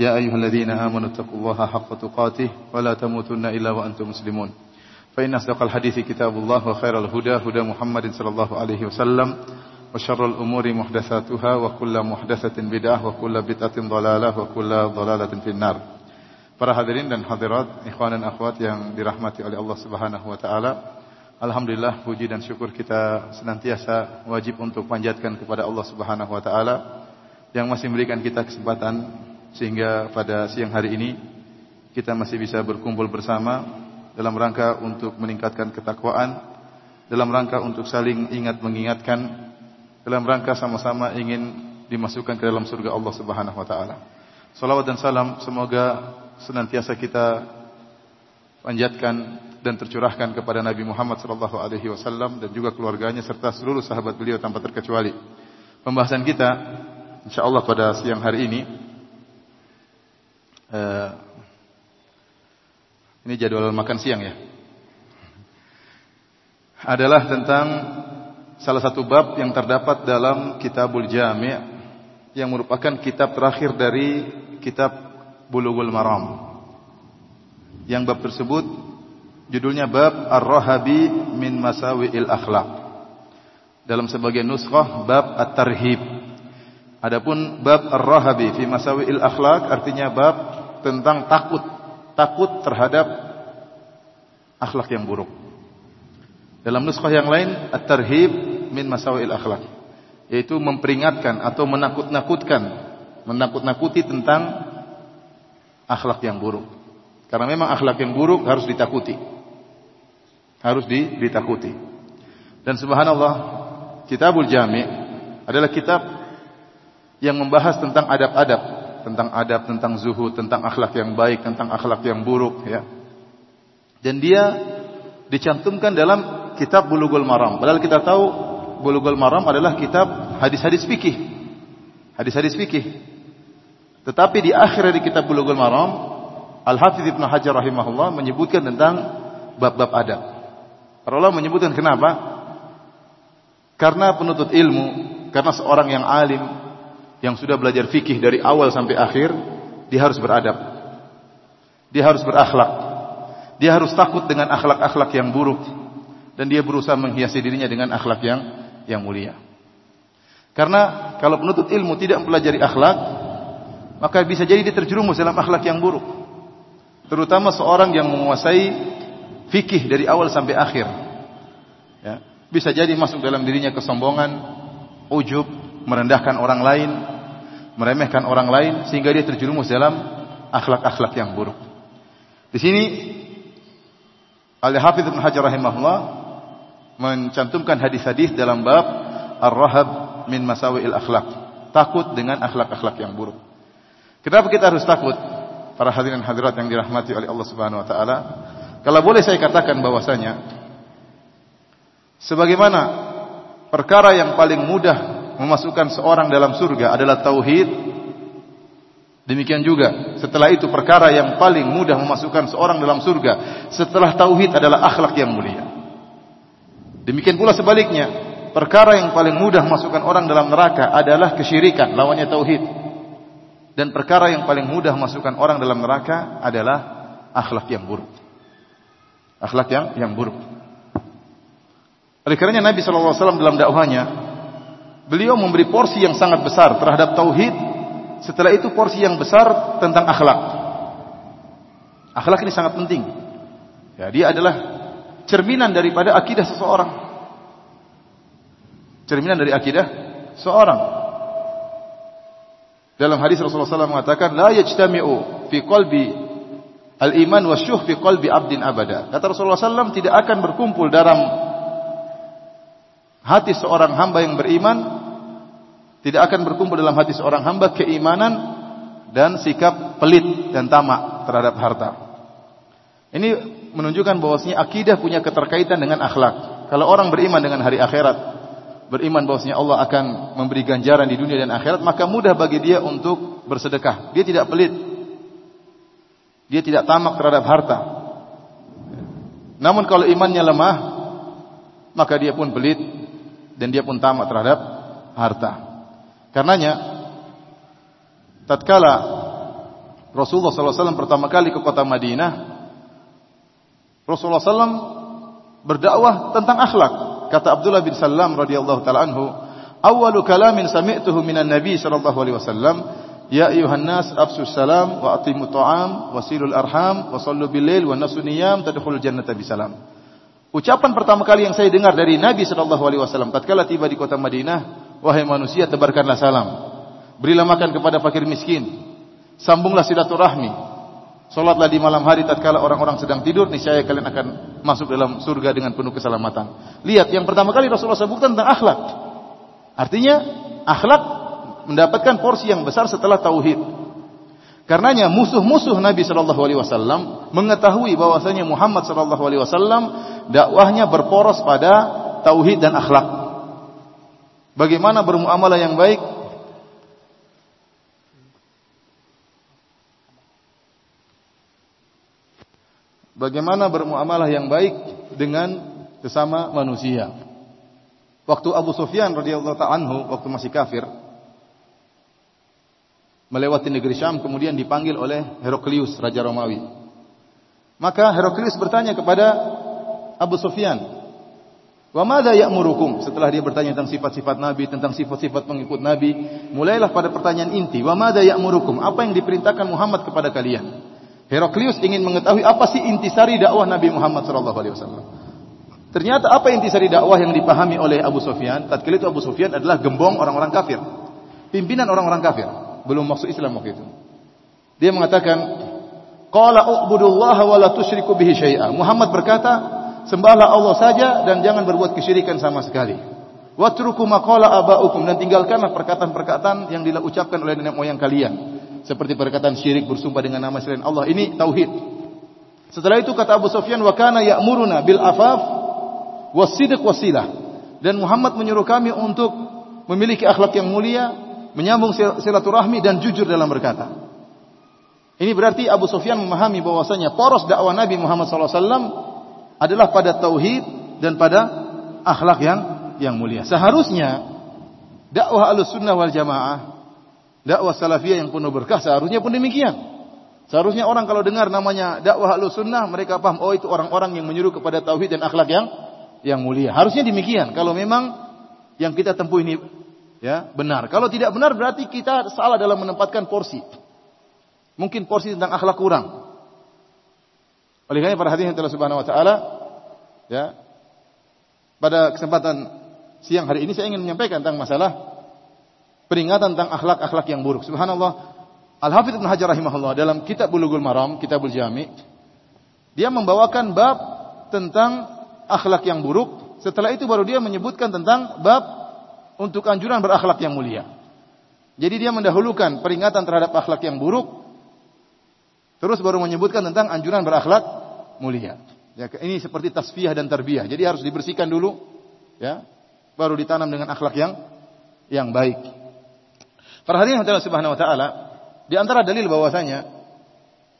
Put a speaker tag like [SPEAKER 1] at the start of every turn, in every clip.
[SPEAKER 1] يا أيها الذين آمنوا اتقوا الله حق تقاته ولا تموتن إلا وأنتم مسلمون فإن أصدق الحديث كتاب الله وخير الهدى هدى محمد صلى الله عليه وسلم وشر الأمور محدثاتها وكل محدثة بدعة وكل بدعة ضلالة وكل ضلالة في النار Para hadirin dan hadirat, ikhwan dan akhwat yang dirahmati oleh Allah Subhanahu wa taala. Alhamdulillah puji dan syukur kita senantiasa wajib untuk panjatkan kepada Allah Subhanahu wa taala yang masih memberikan kita kesempatan sehingga pada siang hari ini kita masih bisa berkumpul bersama dalam rangka untuk meningkatkan ketakwaan, dalam rangka untuk saling ingat mengingatkan, dalam rangka sama-sama ingin dimasukkan ke dalam surga Allah Subhanahu wa taala. Salawat dan salam semoga senantiasa kita panjatkan dan tercurahkan kepada Nabi Muhammad sallallahu alaihi wasallam dan juga keluarganya serta seluruh sahabat beliau tanpa terkecuali. Pembahasan kita insyaallah pada siang hari ini Uh, ini jadwal makan siang ya. Adalah tentang salah satu bab yang terdapat dalam Kitabul Jami' yang merupakan kitab terakhir dari kitab Bulughul Maram. Yang bab tersebut judulnya bab Ar-Rahabi min Masawi'il Akhlaq. Dalam sebagian nuskhah bab At-Tarhib. Adapun bab Ar-Rahabi fi Masawi'il Akhlaq artinya bab tentang takut, takut terhadap akhlak yang buruk. Dalam nuskah yang lain, at-tarhib min masawil akhlak, yaitu memperingatkan atau menakut-nakutkan, menakut-nakuti tentang akhlak yang buruk. Karena memang akhlak yang buruk harus ditakuti. Harus ditakuti. Dan subhanallah, Kitabul Jami' adalah kitab yang membahas tentang adab-adab tentang adab, tentang zuhud, tentang akhlak yang baik, tentang akhlak yang buruk ya. Dan dia dicantumkan dalam kitab Bulughul Maram. Padahal kita tahu Bulughul Maram adalah kitab hadis-hadis fikih. Hadis-hadis fikih. Tetapi di akhir dari kitab Bulughul Maram, Al-Hafidz Ibnu Hajar rahimahullah menyebutkan tentang bab-bab adab. Para menyebutkan kenapa? Karena penuntut ilmu, karena seorang yang alim, yang sudah belajar fikih dari awal sampai akhir, dia harus beradab. Dia harus berakhlak. Dia harus takut dengan akhlak-akhlak yang buruk dan dia berusaha menghiasi dirinya dengan akhlak yang yang mulia. Karena kalau penuntut ilmu tidak mempelajari akhlak, maka bisa jadi dia terjerumus dalam akhlak yang buruk. Terutama seorang yang menguasai fikih dari awal sampai akhir. Ya, bisa jadi masuk dalam dirinya kesombongan, ujub, merendahkan orang lain, meremehkan orang lain sehingga dia terjerumus dalam akhlak-akhlak yang buruk. Di sini Al-Hafidz Ibnu Hajar rahimahullah mencantumkan hadis-hadis dalam bab Ar-Rahab min Masawi'il Akhlak. Takut dengan akhlak-akhlak yang buruk. Kenapa kita harus takut? Para hadirin hadirat yang dirahmati oleh Allah Subhanahu wa taala. Kalau boleh saya katakan bahwasanya sebagaimana perkara yang paling mudah memasukkan seorang dalam surga adalah tauhid. Demikian juga setelah itu perkara yang paling mudah memasukkan seorang dalam surga setelah tauhid adalah akhlak yang mulia. Demikian pula sebaliknya, perkara yang paling mudah memasukkan orang dalam neraka adalah kesyirikan, lawannya tauhid. Dan perkara yang paling mudah memasukkan orang dalam neraka adalah akhlak yang buruk. Akhlak yang yang buruk. Oleh karenanya Nabi wasallam dalam dakwahnya beliau memberi porsi yang sangat besar terhadap tauhid, setelah itu porsi yang besar tentang akhlak. Akhlak ini sangat penting. Ya, dia adalah cerminan daripada akidah seseorang. Cerminan dari akidah seorang. Dalam hadis Rasulullah SAW mengatakan, La yajtami'u fi qalbi al-iman wa syuh fi abada. Kata Rasulullah SAW tidak akan berkumpul dalam hati seorang hamba yang beriman tidak akan berkumpul dalam hati seorang hamba keimanan dan sikap pelit dan tamak terhadap harta. Ini menunjukkan bahwasanya akidah punya keterkaitan dengan akhlak. Kalau orang beriman dengan hari akhirat, beriman bahwasanya Allah akan memberi ganjaran di dunia dan akhirat, maka mudah bagi dia untuk bersedekah. Dia tidak pelit. Dia tidak tamak terhadap harta. Namun kalau imannya lemah, maka dia pun pelit dan dia pun tamak terhadap harta. Karenanya tatkala Rasulullah SAW pertama kali ke kota Madinah, Rasulullah SAW berdakwah tentang akhlak. Kata Abdullah bin Salam radhiyallahu taala anhu, "Awwalu kalamin sami'tuhu minan Nabi sallallahu alaihi wasallam, ya ayuhan nas afsus salam wa atimu ta'am wa silul arham wa sallu bil lail wa nasu niyam tadkhulul jannata bisalam." Ucapan pertama kali yang saya dengar dari Nabi sallallahu alaihi wasallam tatkala tiba di kota Madinah, "Wahai manusia, tebarkanlah salam. Berilah makan kepada fakir miskin. Sambunglah silaturahmi. Salatlah di malam hari tatkala orang-orang sedang tidur, niscaya kalian akan masuk dalam surga dengan penuh keselamatan. Lihat, yang pertama kali Rasulullah sebutkan tentang akhlak. Artinya, akhlak mendapatkan porsi yang besar setelah tauhid. Karenanya musuh-musuh Nabi Shallallahu Alaihi Wasallam mengetahui bahwasanya Muhammad Shallallahu Alaihi Wasallam dakwahnya berporos pada tauhid dan akhlak. Bagaimana bermuamalah yang baik bagaimana bermuamalah yang baik dengan sesama manusia. Waktu Abu Sufyan radhiyallahu ta'ala anhu waktu masih kafir melewati negeri Syam kemudian dipanggil oleh Heraklius raja Romawi. Maka Heraklius bertanya kepada Abu Sufyan, "Wa madza ya'murukum?" Setelah dia bertanya tentang sifat-sifat Nabi, tentang sifat-sifat pengikut Nabi, mulailah pada pertanyaan inti, "Wa madza ya'murukum?" Apa yang diperintahkan Muhammad kepada kalian? Heraklius ingin mengetahui apa sih intisari dakwah Nabi Muhammad SAW. Ternyata apa intisari dakwah yang dipahami oleh Abu Sufyan? Tatkala itu Abu Sufyan adalah gembong orang-orang kafir. Pimpinan orang-orang kafir. Belum masuk Islam waktu itu. Dia mengatakan, Qala u'budullaha wa la tusyriku bihi syai'a. Muhammad berkata, sembahlah Allah saja dan jangan berbuat kesyirikan sama sekali. Watruku maqala aba'ukum dan tinggalkanlah perkataan-perkataan yang diucapkan oleh nenek moyang kalian seperti perkataan syirik bersumpah dengan nama selain Allah. Ini tauhid. Setelah itu kata Abu Sufyan wa kana ya'muruna bil afaf wasidq wasilah. Dan Muhammad menyuruh kami untuk memiliki akhlak yang mulia, menyambung silaturahmi dan jujur dalam berkata. Ini berarti Abu Sufyan memahami bahwasanya poros dakwah Nabi Muhammad SAW adalah pada tauhid dan pada akhlak yang yang mulia. Seharusnya dakwah Ahlussunnah wal Jamaah dakwah salafiyah yang penuh berkah seharusnya pun demikian. Seharusnya orang kalau dengar namanya dakwah sunnah mereka paham oh itu orang-orang yang menyuruh kepada tauhid dan akhlak yang yang mulia. Harusnya demikian. Kalau memang yang kita tempuh ini ya benar. Kalau tidak benar berarti kita salah dalam menempatkan porsi. Mungkin porsi tentang akhlak kurang. Oleh karena hadirin Allah Subhanahu wa taala ya pada kesempatan siang hari ini saya ingin menyampaikan tentang masalah peringatan tentang akhlak-akhlak yang buruk. Subhanallah. Al-Hafidz Ibnu Hajar rahimahullah dalam kitab Bulughul Maram, Kitabul Jami, dia membawakan bab tentang akhlak yang buruk. Setelah itu baru dia menyebutkan tentang bab untuk anjuran berakhlak yang mulia. Jadi dia mendahulukan peringatan terhadap akhlak yang buruk, terus baru menyebutkan tentang anjuran berakhlak mulia. Ya, ini seperti tasfiyah dan tarbiyah. Jadi harus dibersihkan dulu, ya, baru ditanam dengan akhlak yang yang baik. Perhatian Allah Subhanahu wa taala, di antara dalil bahwasanya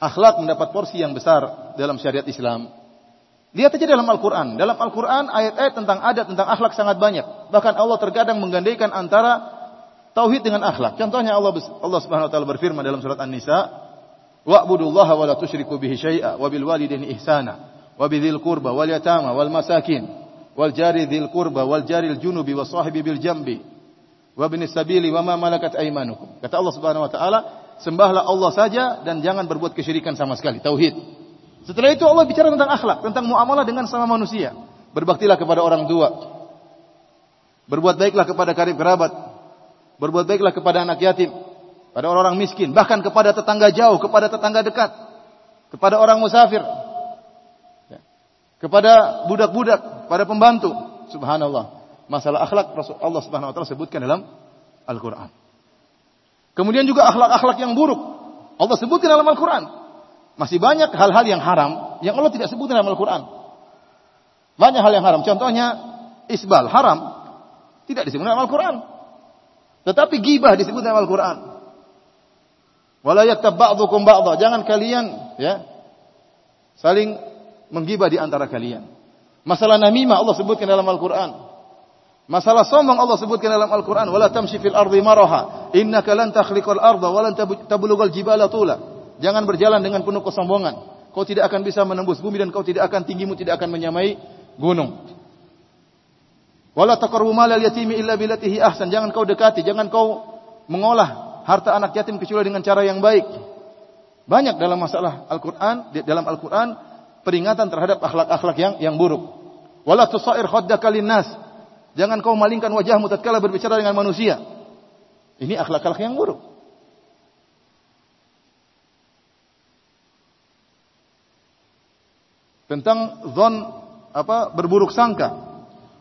[SPEAKER 1] akhlak mendapat porsi yang besar dalam syariat Islam. Lihat aja dalam Al-Qur'an. Dalam Al-Qur'an ayat-ayat tentang adat, tentang akhlak sangat banyak. Bahkan Allah terkadang menggandaikan antara tauhid dengan akhlak. Contohnya Allah Allah Subhanahu wa taala berfirman dalam surat An-Nisa, "Wa'budullaha wa la tusyriku bihi syai'a wa bil walidaini ihsana wa bidzil qurba wal yatama wal masakin wal jari dzil qurba wal jaril junubi was sahibi bil jambi." wa binis sabili wa ma malakat aimanukum. Kata Allah Subhanahu wa taala, sembahlah Allah saja dan jangan berbuat kesyirikan sama sekali, tauhid. Setelah itu Allah bicara tentang akhlak, tentang muamalah dengan sama manusia. Berbaktilah kepada orang tua. Berbuat baiklah kepada karib kerabat. Berbuat baiklah kepada anak yatim, pada orang-orang miskin, bahkan kepada tetangga jauh, kepada tetangga dekat, kepada orang musafir, ya. kepada budak-budak, pada pembantu. Subhanallah masalah akhlak Allah Subhanahu wa taala sebutkan dalam Al-Qur'an. Kemudian juga akhlak-akhlak yang buruk Allah sebutkan dalam Al-Qur'an. Masih banyak hal-hal yang haram yang Allah tidak sebut dalam Al-Quran. Banyak hal yang haram. Contohnya isbal haram tidak disebut dalam Al-Quran. Tetapi gibah disebut dalam Al-Quran. Wala yaktab ba'dukum ba'dha. Jangan kalian ya saling menggibah di antara kalian. Masalah namimah Allah sebutkan dalam Al-Quran. Masalah sombong Allah sebutkan dalam Al-Quran. Wala tamshi fil ardi maraha. Innaka lan takhliqal arda. Walan tablugal jibala tula. Jangan berjalan dengan penuh kesombongan. Kau tidak akan bisa menembus bumi dan kau tidak akan tinggimu tidak akan menyamai gunung. Wala taqrabu malal yatimi illa billatihi ahsan. Jangan kau dekati, jangan kau mengolah harta anak yatim kecuali dengan cara yang baik. Banyak dalam masalah Al-Qur'an, dalam Al-Qur'an peringatan terhadap akhlak-akhlak yang yang buruk. Wala tusair khaddaka linnas. Jangan kau malingkan wajahmu tatkala berbicara dengan manusia. Ini akhlak-akhlak yang buruk. tentang zon apa berburuk sangka.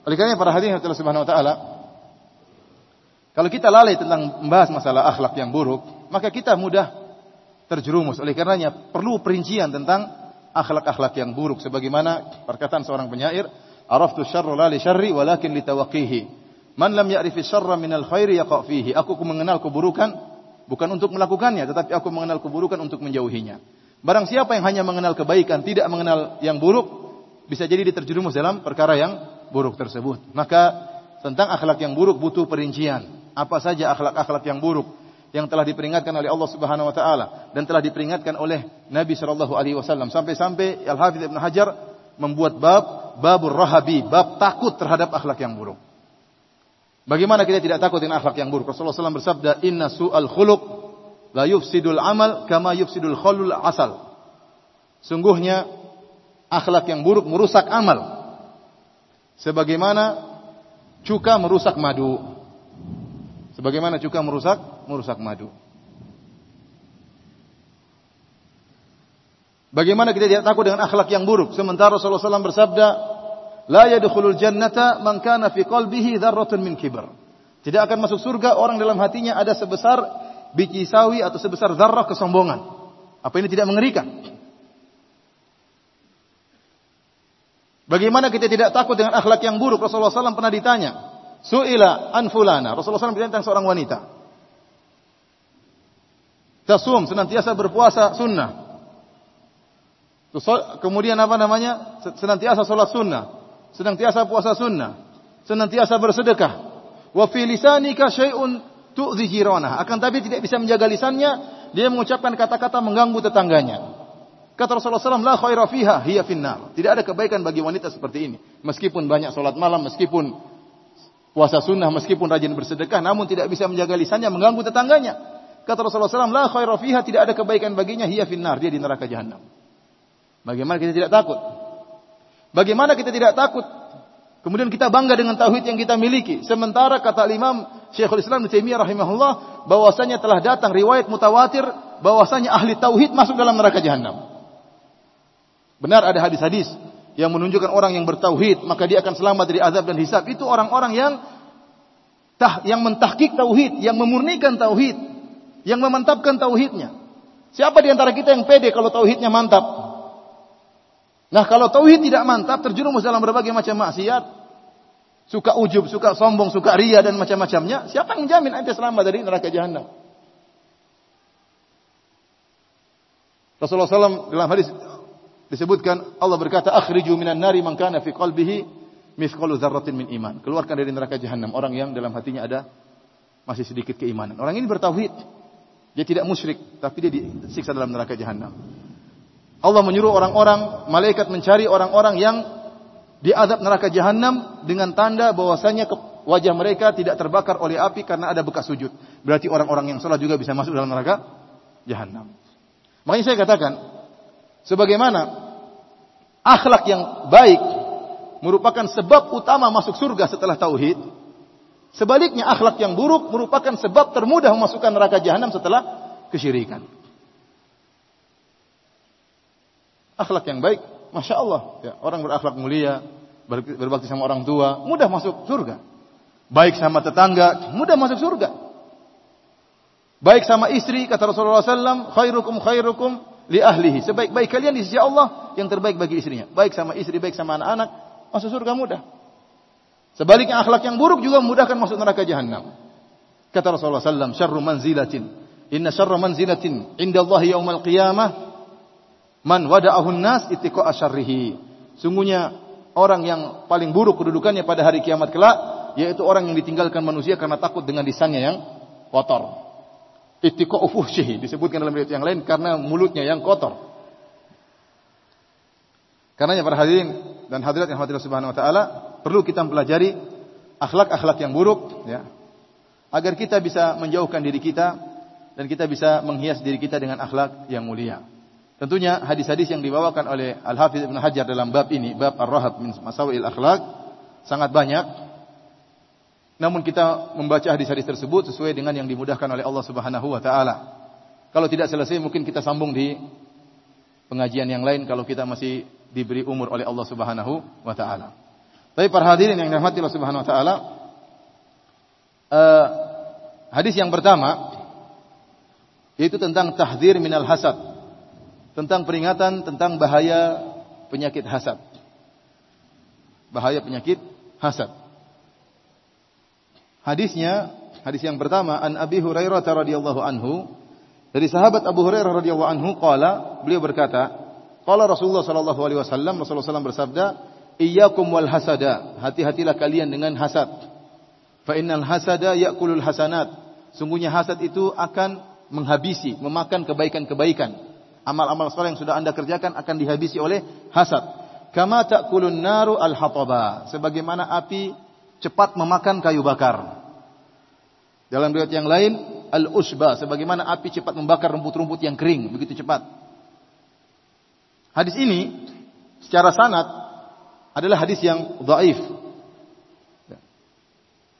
[SPEAKER 1] Oleh karena para hadirin Allah Subhanahu wa taala, kalau kita lalai tentang membahas masalah akhlak yang buruk, maka kita mudah terjerumus. Oleh karenanya perlu perincian tentang akhlak-akhlak yang buruk sebagaimana perkataan seorang penyair, "Araftu syarra la li syarri walakin li tawaqqihi." Man lam ya'rifi syarra minal khairi yaqa fihi. Aku mengenal keburukan bukan untuk melakukannya, tetapi aku mengenal keburukan untuk menjauhinya. Barang siapa yang hanya mengenal kebaikan, tidak mengenal yang buruk, bisa jadi diterjerumus dalam perkara yang buruk tersebut. Maka tentang akhlak yang buruk butuh perincian. Apa saja akhlak-akhlak yang buruk yang telah diperingatkan oleh Allah Subhanahu wa taala dan telah diperingatkan oleh Nabi sallallahu alaihi wasallam. Sampai-sampai Al-Hafidz Ibnu Hajar membuat bab babur rahabi, bab takut terhadap akhlak yang buruk. Bagaimana kita tidak takut dengan akhlak yang buruk? Rasulullah SAW bersabda, "Inna su'al khuluq La yufsidul amal kama yufsidul khalul asal. Sungguhnya akhlak yang buruk merusak amal. Sebagaimana cuka merusak madu. Sebagaimana cuka merusak merusak madu. Bagaimana kita tidak takut dengan akhlak yang buruk? Sementara Rasulullah SAW bersabda, La yadkhulul jannata man kana fi qalbihi dzarratun min kibr. Tidak akan masuk surga orang dalam hatinya ada sebesar biji sawi atau sebesar zarrah kesombongan. Apa ini tidak mengerikan? Bagaimana kita tidak takut dengan akhlak yang buruk? Rasulullah SAW pernah ditanya. Su'ila anfulana. Rasulullah SAW ditanya tentang seorang wanita. Tasum, senantiasa berpuasa sunnah. Kemudian apa namanya? Senantiasa sholat sunnah. Senantiasa puasa sunnah. Senantiasa bersedekah. Wa fi lisanika syai'un tu'zi. Akan tapi tidak bisa menjaga lisannya, dia mengucapkan kata-kata mengganggu tetangganya. Kata Rasulullah SAW, la fiha hiya finnar. Tidak ada kebaikan bagi wanita seperti ini. Meskipun banyak solat malam, meskipun puasa sunnah, meskipun rajin bersedekah, namun tidak bisa menjaga lisannya, mengganggu tetangganya. Kata Rasulullah SAW, la fiha, tidak ada kebaikan baginya, hiya finnar. Dia di neraka jahanam. Bagaimana kita tidak takut? Bagaimana kita tidak takut Kemudian kita bangga dengan tauhid yang kita miliki. Sementara kata Imam Syekhul Islam Taimiyah rahimahullah bahwasanya telah datang riwayat mutawatir bahwasanya ahli tauhid masuk dalam neraka jahanam. Benar ada hadis-hadis yang menunjukkan orang yang bertauhid maka dia akan selamat dari azab dan hisab. Itu orang-orang yang tah yang mentahkik tauhid, yang memurnikan tauhid, yang memantapkan tauhidnya. Siapa di antara kita yang pede kalau tauhidnya mantap? Nah, kalau tauhid tidak mantap, terjerumus dalam berbagai macam maksiat, suka ujub, suka sombong, suka ria dan macam-macamnya, siapa yang menjamin anda selamat dari neraka jahanam? Rasulullah SAW dalam hadis disebutkan Allah berkata akhriju minan nari man kana fi qalbihi mithqalu dzarratin min iman. Keluarkan dari neraka jahanam orang yang dalam hatinya ada masih sedikit keimanan. Orang ini bertauhid. Dia tidak musyrik, tapi dia disiksa dalam neraka jahanam. Allah menyuruh orang-orang malaikat mencari orang-orang yang diadab neraka jahanam dengan tanda bahwasanya wajah mereka tidak terbakar oleh api karena ada bekas sujud. Berarti orang-orang yang salat juga bisa masuk dalam neraka jahanam. Makanya saya katakan sebagaimana akhlak yang baik merupakan sebab utama masuk surga setelah tauhid, sebaliknya akhlak yang buruk merupakan sebab termudah memasukkan neraka jahanam setelah kesyirikan. Akhlak yang baik Masya Allah, ya, orang berakhlak mulia, berbakti sama orang tua, mudah masuk surga. Baik sama tetangga, mudah masuk surga. Baik sama istri, kata Rasulullah SAW, khairukum khairukum li ahlihi. Sebaik-baik kalian di sisi Allah yang terbaik bagi istrinya. Baik sama istri, baik sama anak-anak, masuk surga mudah. Sebaliknya akhlak yang buruk juga memudahkan masuk neraka jahanam. Kata Rasulullah sallallahu "Syarru manzilatin, inna syarra manzilatin inda Allah yaumal qiyamah man wada'ahu nas ittiqa'a syarrihi." Sungguhnya orang yang paling buruk kedudukannya pada hari kiamat kelak yaitu orang yang ditinggalkan manusia karena takut dengan lisannya yang kotor. Ittiqa'u fuhsyihi disebutkan dalam riwayat yang lain karena mulutnya yang kotor. Karenanya para hadirin dan hadirat yang hadirat subhanahu wa taala perlu kita pelajari akhlak-akhlak yang buruk ya. Agar kita bisa menjauhkan diri kita dan kita bisa menghias diri kita dengan akhlak yang mulia. Tentunya hadis-hadis yang dibawakan oleh Al-Hafidz Ibnu Hajar dalam bab ini, bab Ar-Rahab min Masawil Akhlak sangat banyak namun kita membaca hadis-hadis tersebut sesuai dengan yang dimudahkan oleh Allah Subhanahu wa taala. Kalau tidak selesai mungkin kita sambung di pengajian yang lain kalau kita masih diberi umur oleh Allah Subhanahu wa taala. Tapi para hadirin yang dirahmati Allah Subhanahu wa taala, uh, hadis yang pertama yaitu tentang tahdzir minal hasad. Tentang peringatan tentang bahaya penyakit hasad. Bahaya penyakit hasad. Hadisnya, hadis yang pertama an Abi Hurairah radhiyallahu anhu dari sahabat Abu Hurairah radhiyallahu anhu qala beliau berkata qala Rasulullah sallallahu alaihi wasallam Rasulullah SAW bersabda iyyakum wal hasada hati-hatilah kalian dengan hasad. Fa innal hasada ya'kulul hasanat sungguhnya hasad itu akan menghabisi memakan kebaikan-kebaikan. Amal-amal saleh yang sudah Anda kerjakan akan dihabisi oleh hasad. Kama ta'kulun naru al-hataba sebagaimana api cepat memakan kayu bakar. Dalam riwayat yang lain, al-usba sebagaimana api cepat membakar rumput-rumput yang kering begitu cepat. Hadis ini secara sanad adalah hadis yang dhaif.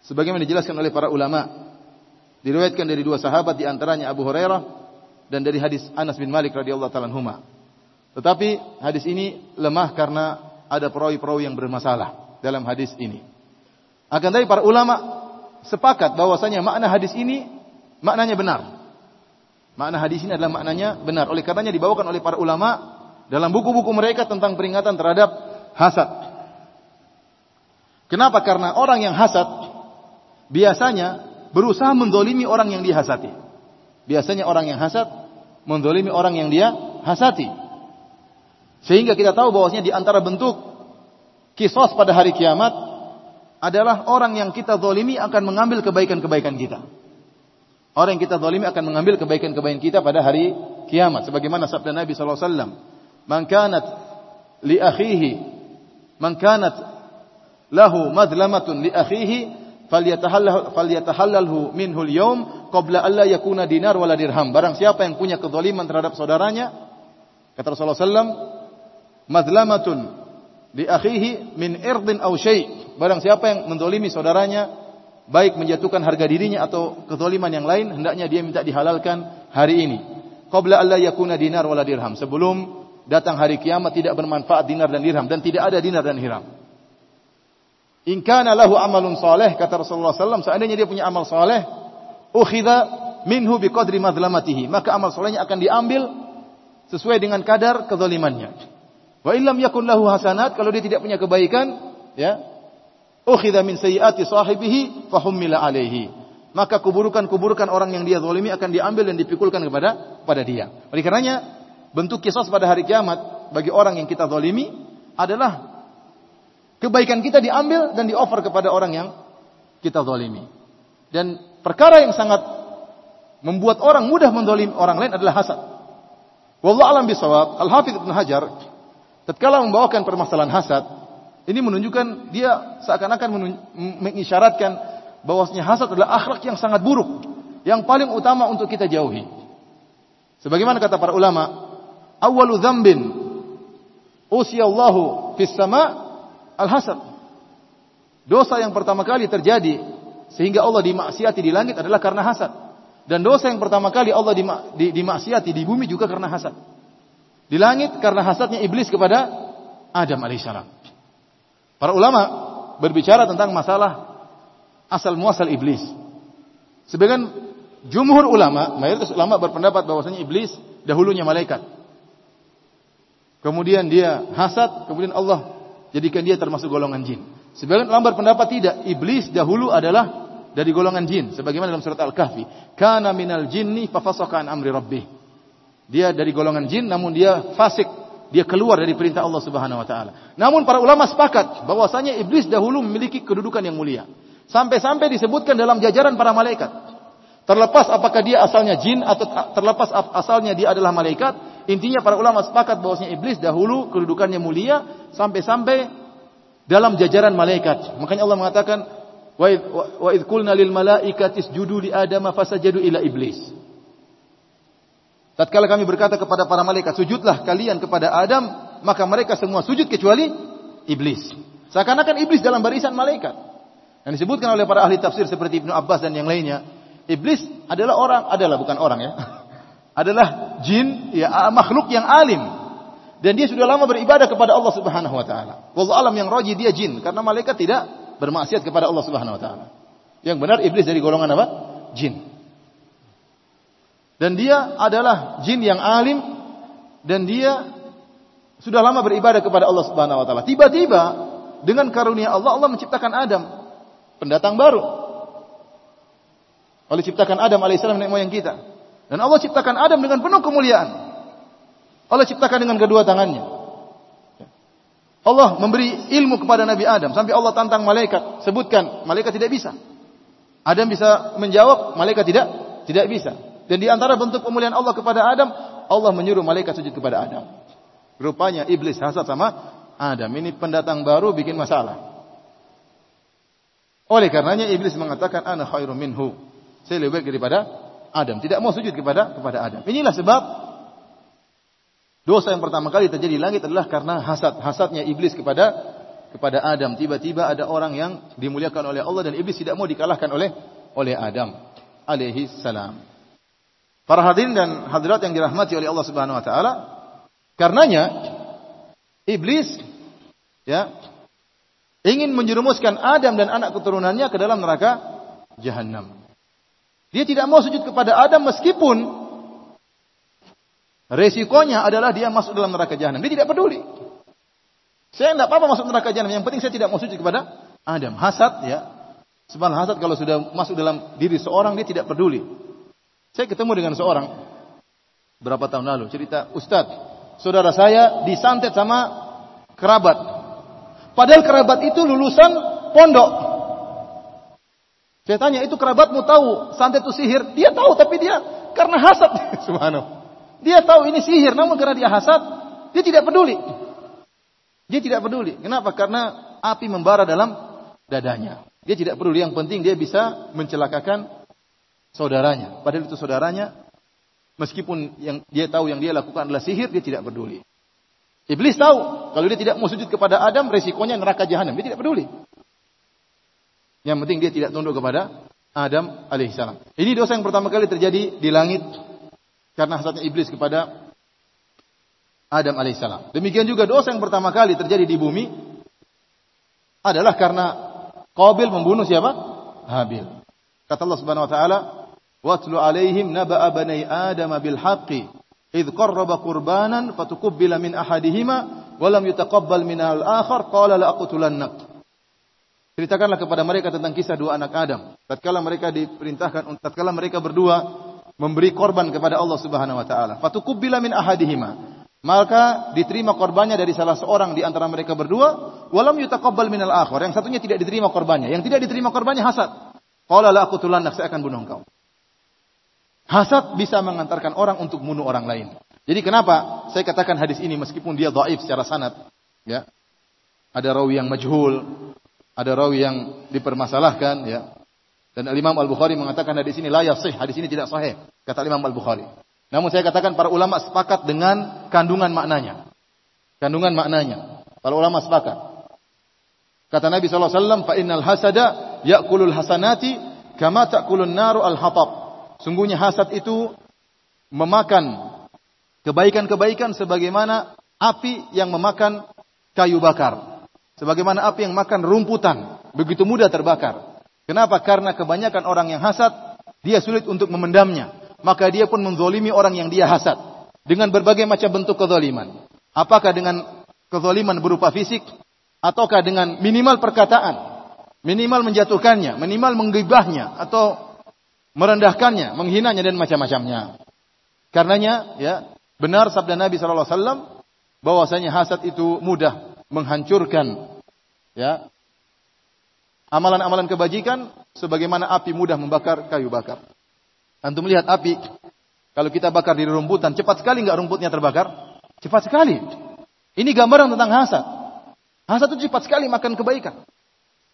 [SPEAKER 1] Sebagaimana dijelaskan oleh para ulama, diriwayatkan dari dua sahabat di antaranya Abu Hurairah dan dari hadis Anas bin Malik radhiyallahu taala anhuma. Tetapi hadis ini lemah karena ada perawi-perawi yang bermasalah dalam hadis ini. Akan tapi para ulama sepakat bahwasanya makna hadis ini maknanya benar. Makna hadis ini adalah maknanya benar. Oleh karenanya dibawakan oleh para ulama dalam buku-buku mereka tentang peringatan terhadap hasad. Kenapa? Karena orang yang hasad biasanya berusaha mendolimi orang yang dihasati. Biasanya orang yang hasad mendolimi orang yang dia hasati. Sehingga kita tahu bahwasanya di antara bentuk kisos pada hari kiamat adalah orang yang kita zalimi akan mengambil kebaikan-kebaikan kita. Orang yang kita zalimi akan mengambil kebaikan-kebaikan kita pada hari kiamat. Sebagaimana sabda Nabi SAW. Man kanat li akhihi. Man kanat lahu madlamatun li akhihi. Falyatahallalhu minhu al-yawm. Qabla alla yakuna dinar wala dirham. Barang siapa yang punya kezaliman terhadap saudaranya. Kata Rasulullah SAW. Madlamatun li akhihi min irdin aw syai' barang siapa yang mendolimi saudaranya, baik menjatuhkan harga dirinya atau kezaliman yang lain, hendaknya dia minta dihalalkan hari ini. Qabla alla yakuna dinar wala dirham. Sebelum datang hari kiamat tidak bermanfaat dinar dan dirham dan tidak ada dinar dan dirham. In kana lahu amalun saleh kata Rasulullah SAW, seandainya dia punya amal saleh, ukhidha minhu biqadri madlamatihi, maka amal salehnya akan diambil sesuai dengan kadar kezalimannya. Wa illam yakun lahu hasanat, kalau dia tidak punya kebaikan, ya, ukhidha min sayyiati sahibihi fahummila alaihi. Maka kuburukan-kuburukan orang yang dia zalimi akan diambil dan dipikulkan kepada pada dia. Oleh karenanya, bentuk kisah pada hari kiamat bagi orang yang kita zalimi adalah kebaikan kita diambil dan dioffer kepada orang yang kita zalimi. Dan perkara yang sangat membuat orang mudah mendolimi orang lain adalah hasad. Wallahu alam bisawab, Al-Hafidz Ibnu Hajar tatkala membawakan permasalahan hasad, ini menunjukkan dia seakan-akan mengisyaratkan bahwasanya hasad adalah akhlak yang sangat buruk, yang paling utama untuk kita jauhi. Sebagaimana kata para ulama, awwalu dzambin usiyallahu fis sama al-hasad. Dosa yang pertama kali terjadi sehingga Allah dimaksiati di langit adalah karena hasad. Dan dosa yang pertama kali Allah dimaksiati di bumi juga karena hasad. Di langit karena hasadnya iblis kepada Adam alaihissalam. Para ulama berbicara tentang masalah asal muasal iblis. Sebagian jumhur ulama, mayoritas ulama berpendapat bahwasanya iblis dahulunya malaikat. kemudian dia hasad, kemudian Allah jadikan dia termasuk golongan jin. Sebagian ulama berpendapat tidak, iblis dahulu adalah dari golongan jin sebagaimana dalam surat Al-Kahfi, kana minal jinni fafasaqa amri rabbih. Dia dari golongan jin namun dia fasik, dia keluar dari perintah Allah Subhanahu wa taala. Namun para ulama sepakat bahwasanya iblis dahulu memiliki kedudukan yang mulia. Sampai-sampai disebutkan dalam jajaran para malaikat. Terlepas apakah dia asalnya jin atau terlepas asalnya dia adalah malaikat, intinya para ulama sepakat bahwasanya iblis dahulu kedudukannya mulia sampai-sampai dalam jajaran malaikat. Makanya Allah mengatakan wa id qulna lil malaikati isjudu li adama fasajadu ila iblis. Tatkala kami berkata kepada para malaikat, sujudlah kalian kepada Adam, maka mereka semua sujud kecuali iblis. Seakan-akan iblis dalam barisan malaikat. Dan disebutkan oleh para ahli tafsir seperti Ibnu Abbas dan yang lainnya, Iblis adalah orang, adalah bukan orang ya. adalah jin, ya makhluk yang alim. Dan dia sudah lama beribadah kepada Allah Subhanahu wa taala. Wallahu alam yang roji dia jin karena malaikat tidak bermaksiat kepada Allah Subhanahu wa taala. Yang benar iblis dari golongan apa? Jin. Dan dia adalah jin yang alim dan dia sudah lama beribadah kepada Allah Subhanahu wa taala. Tiba-tiba dengan karunia Allah Allah menciptakan Adam, pendatang baru. Allah ciptakan Adam alaihissalam nenek moyang kita. Dan Allah ciptakan Adam dengan penuh kemuliaan. Allah ciptakan dengan kedua tangannya. Allah memberi ilmu kepada Nabi Adam sampai Allah tantang malaikat, sebutkan malaikat tidak bisa. Adam bisa menjawab, malaikat tidak tidak bisa. Dan di antara bentuk pemulihan Allah kepada Adam, Allah menyuruh malaikat sujud kepada Adam. Rupanya iblis hasad sama Adam. Ini pendatang baru bikin masalah. Oleh karenanya iblis mengatakan ana khairu minhu. Saya lebih baik daripada Adam. Tidak mau sujud kepada kepada Adam. Inilah sebab dosa yang pertama kali terjadi di langit adalah karena hasad. Hasadnya iblis kepada kepada Adam. Tiba-tiba ada orang yang dimuliakan oleh Allah dan iblis tidak mau dikalahkan oleh oleh Adam alaihi salam. Para hadirin dan hadirat yang dirahmati oleh Allah Subhanahu wa taala, karenanya iblis ya ingin menjerumuskan Adam dan anak keturunannya ke dalam neraka jahanam. Dia tidak mau sujud kepada Adam meskipun resikonya adalah dia masuk dalam neraka jahanam. Dia tidak peduli. Saya tidak apa-apa masuk neraka jahanam. Yang penting saya tidak mau sujud kepada Adam. Hasad ya. Sebenarnya hasad kalau sudah masuk dalam diri seorang dia tidak peduli. Saya ketemu dengan seorang berapa tahun lalu cerita Ustadz, saudara saya disantet sama kerabat. Padahal kerabat itu lulusan pondok. Saya tanya, itu kerabatmu tahu santet itu sihir? Dia tahu, tapi dia karena hasad. Subhanallah. Dia tahu ini sihir, namun karena dia hasad, dia tidak peduli. Dia tidak peduli. Kenapa? Karena api membara dalam dadanya. Dia tidak peduli. Yang penting dia bisa mencelakakan saudaranya. Padahal itu saudaranya, meskipun yang dia tahu yang dia lakukan adalah sihir, dia tidak peduli. Iblis tahu kalau dia tidak mau sujud kepada Adam, resikonya neraka jahanam. Dia tidak peduli. Yang penting dia tidak tunduk kepada Adam alaihissalam. Ini dosa yang pertama kali terjadi di langit karena hasadnya iblis kepada Adam alaihissalam. Demikian juga dosa yang pertama kali terjadi di bumi adalah karena Qabil membunuh siapa? Habil. Kata Allah Subhanahu wa taala, "Watlu alaihim naba'a bani Adam bil haqqi idh qarraba qurbanan fatuqabbala min ahadihima wa lam yutaqabbal min al-akhar qala la aqtulannak." Ceritakanlah kepada mereka tentang kisah dua anak Adam. Tatkala mereka diperintahkan, tatkala mereka berdua memberi korban kepada Allah Subhanahu wa taala. Fatukubbila min ahadihima. Maka diterima korbannya dari salah seorang di antara mereka berdua, walam yutaqabbal minal akhar. Yang satunya tidak diterima korbannya. Yang tidak diterima korbannya hasad. Qala la aku saya akan bunuh engkau. Hasad bisa mengantarkan orang untuk bunuh orang lain. Jadi kenapa saya katakan hadis ini meskipun dia dhaif secara sanad, ya. Ada rawi yang majhul, ada rawi yang dipermasalahkan ya. Dan Imam Al-Bukhari mengatakan hadis ini la yasih, hadis ini tidak sahih, kata Imam Al-Bukhari. Namun saya katakan para ulama sepakat dengan kandungan maknanya. Kandungan maknanya. Para ulama sepakat. Kata Nabi "Fa innal hasada ya'kulul hasanati kama ta'kulun naru al-hatab." Sungguhnya hasad itu memakan kebaikan-kebaikan sebagaimana api yang memakan kayu bakar. Sebagaimana api yang makan rumputan, begitu mudah terbakar. Kenapa? Karena kebanyakan orang yang hasad, dia sulit untuk memendamnya. Maka dia pun menzolimi orang yang dia hasad. Dengan berbagai macam bentuk kezaliman. Apakah dengan kezaliman berupa fisik ataukah dengan minimal perkataan, minimal menjatuhkannya, minimal menggibahnya atau merendahkannya, menghinanya dan macam-macamnya. Karenanya ya, benar sabda Nabi sallallahu alaihi wasallam bahwasanya hasad itu mudah menghancurkan ya amalan-amalan kebajikan sebagaimana api mudah membakar kayu bakar. Antum melihat api kalau kita bakar di rumputan cepat sekali nggak rumputnya terbakar? Cepat sekali. Ini gambaran tentang hasad. Hasad itu cepat sekali makan kebaikan.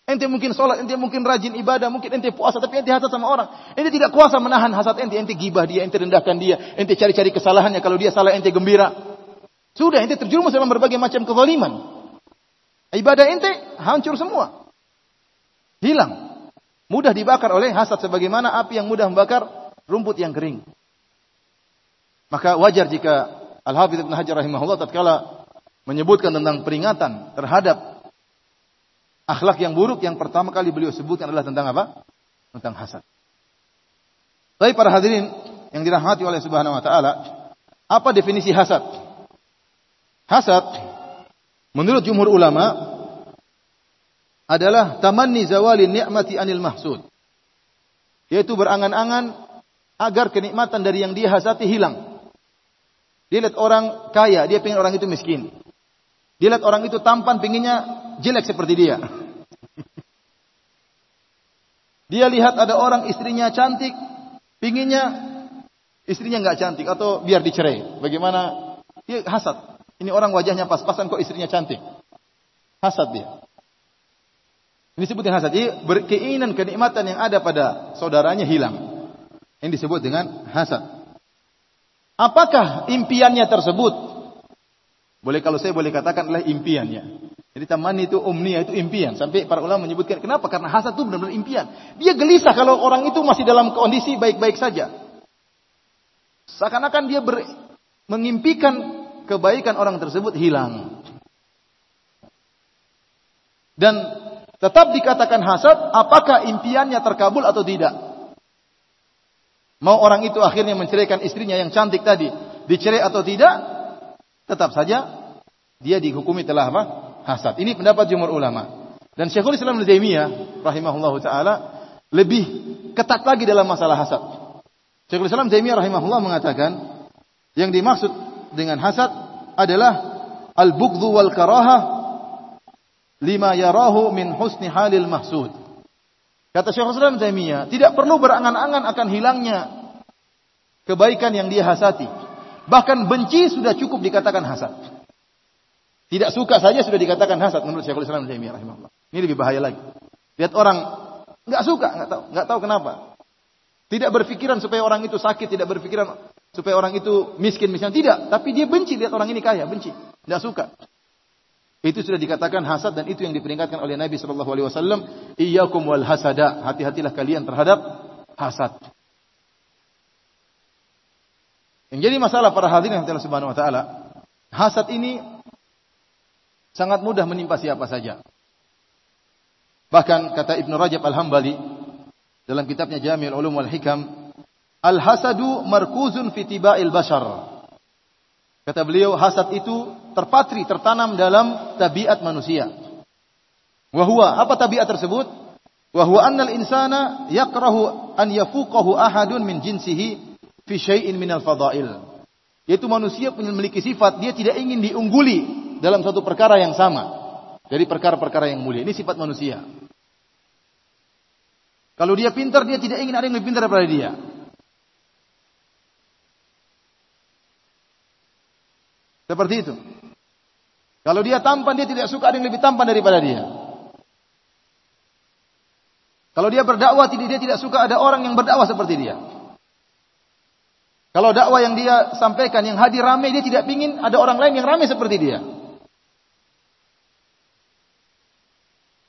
[SPEAKER 1] Ente mungkin sholat, ente mungkin rajin ibadah, mungkin ente puasa, tapi ente hasad sama orang. Ente tidak kuasa menahan hasad ente, ente gibah dia, ente rendahkan dia, ente cari-cari kesalahannya. Kalau dia salah, ente gembira. Sudah, ente terjerumus dalam berbagai macam kezaliman. Ibadah ente hancur semua. Hilang. Mudah dibakar oleh hasad sebagaimana api yang mudah membakar rumput yang kering. Maka wajar jika Al-Hafidh Ibn Hajar rahimahullah tatkala menyebutkan tentang peringatan terhadap akhlak yang buruk yang pertama kali beliau sebutkan adalah tentang apa? Tentang hasad. Tapi para hadirin yang dirahmati oleh Subhanahu wa taala, apa definisi hasad? Hasad menurut jumhur ulama adalah tamanni zawali ni'mati anil mahsud. Yaitu berangan-angan agar kenikmatan dari yang dia hasati hilang. Dia lihat orang kaya, dia pengen orang itu miskin. Dia lihat orang itu tampan, pengennya jelek seperti dia. Dia lihat ada orang istrinya cantik, pinginnya istrinya nggak cantik atau biar dicerai. Bagaimana? Dia hasad. Ini orang wajahnya pas-pasan kok istrinya cantik. Hasad dia. Ini disebut hasad. Jadi berkeinginan kenikmatan yang ada pada saudaranya hilang. Ini disebut dengan hasad. Apakah impiannya tersebut? Boleh kalau saya boleh katakan adalah impiannya. Jadi taman itu umnia itu impian. Sampai para ulama menyebutkan kenapa? Karena hasad itu benar-benar impian. Dia gelisah kalau orang itu masih dalam kondisi baik-baik saja. Seakan-akan dia ber, mengimpikan kebaikan orang tersebut hilang. Dan tetap dikatakan hasad, apakah impiannya terkabul atau tidak? Mau orang itu akhirnya menceraikan istrinya yang cantik tadi, dicerai atau tidak? Tetap saja dia dihukumi telah apa? hasad. Ini pendapat jumhur ulama. Dan Syekhul Islam Ibnu Taimiyah rahimahullahu taala lebih ketat lagi dalam masalah hasad. Syekhul Islam Taimiyah rahimahullah mengatakan yang dimaksud dengan hasad adalah al-bughdhu wal karahah lima yarahu min husni halil mahsud. Kata Syekhul Islam Taimiyah, tidak perlu berangan-angan akan hilangnya kebaikan yang dia hasati. Bahkan benci sudah cukup dikatakan hasad. Tidak suka saja sudah dikatakan hasad menurut Syekhul Islam Taimiyah rahimahullah. Ini lebih bahaya lagi. Lihat orang nggak suka, nggak tahu, nggak tahu kenapa. Tidak berpikiran supaya orang itu sakit, tidak berpikiran supaya orang itu miskin misalnya tidak, tapi dia benci lihat orang ini kaya, benci, tidak suka. Itu sudah dikatakan hasad dan itu yang diperingatkan oleh Nabi Shallallahu Alaihi Wasallam. Iyyakum wal hasada. Hati-hatilah kalian terhadap hasad. Yang jadi masalah para hadirin yang Allah Subhanahu Wa Taala, hasad ini Sangat mudah menimpa siapa saja. Bahkan kata Ibnu Rajab Al-Hambali dalam kitabnya Jami'ul Ulum wal Hikam, Al-hasadu markuzun fi tiba'il bashar. Kata beliau, hasad itu terpatri, tertanam dalam tabiat manusia. Wahwa, apa tabiat tersebut? Wahwa annal insana yakrahu an yafuqahu ahadun min jinsihi fi syai'in minal fadail. Yaitu manusia memiliki sifat, dia tidak ingin diungguli dalam suatu perkara yang sama dari perkara-perkara yang mulia. Ini sifat manusia. Kalau dia pintar, dia tidak ingin ada yang lebih pintar daripada dia. Seperti itu. Kalau dia tampan, dia tidak suka ada yang lebih tampan daripada dia. Kalau dia berdakwah, dia tidak suka ada orang yang berdakwah seperti dia. Kalau dakwah yang dia sampaikan, yang hadir ramai, dia tidak ingin ada orang lain yang ramai seperti dia.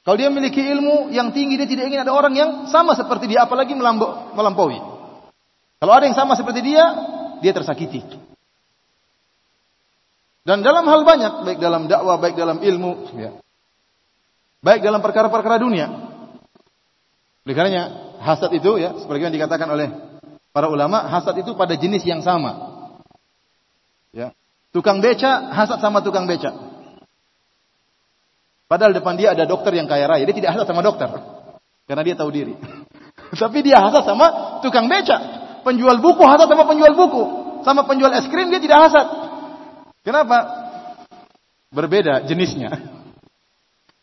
[SPEAKER 1] Kalau dia memiliki ilmu yang tinggi, dia tidak ingin ada orang yang sama seperti dia, apalagi melampaui. Kalau ada yang sama seperti dia, dia tersakiti. Dan dalam hal banyak, baik dalam dakwah, baik dalam ilmu, ya. baik dalam perkara-perkara dunia. Oleh karenanya, hasad itu, ya, seperti yang dikatakan oleh para ulama, hasad itu pada jenis yang sama. Ya. Tukang beca hasad sama tukang beca. Padahal depan dia ada dokter yang kaya raya, dia tidak hasad sama dokter. Karena dia tahu diri. Tapi dia hasad sama tukang beca. Penjual buku hasad sama penjual buku. Sama penjual es krim dia tidak hasad. Kenapa? Berbeda jenisnya.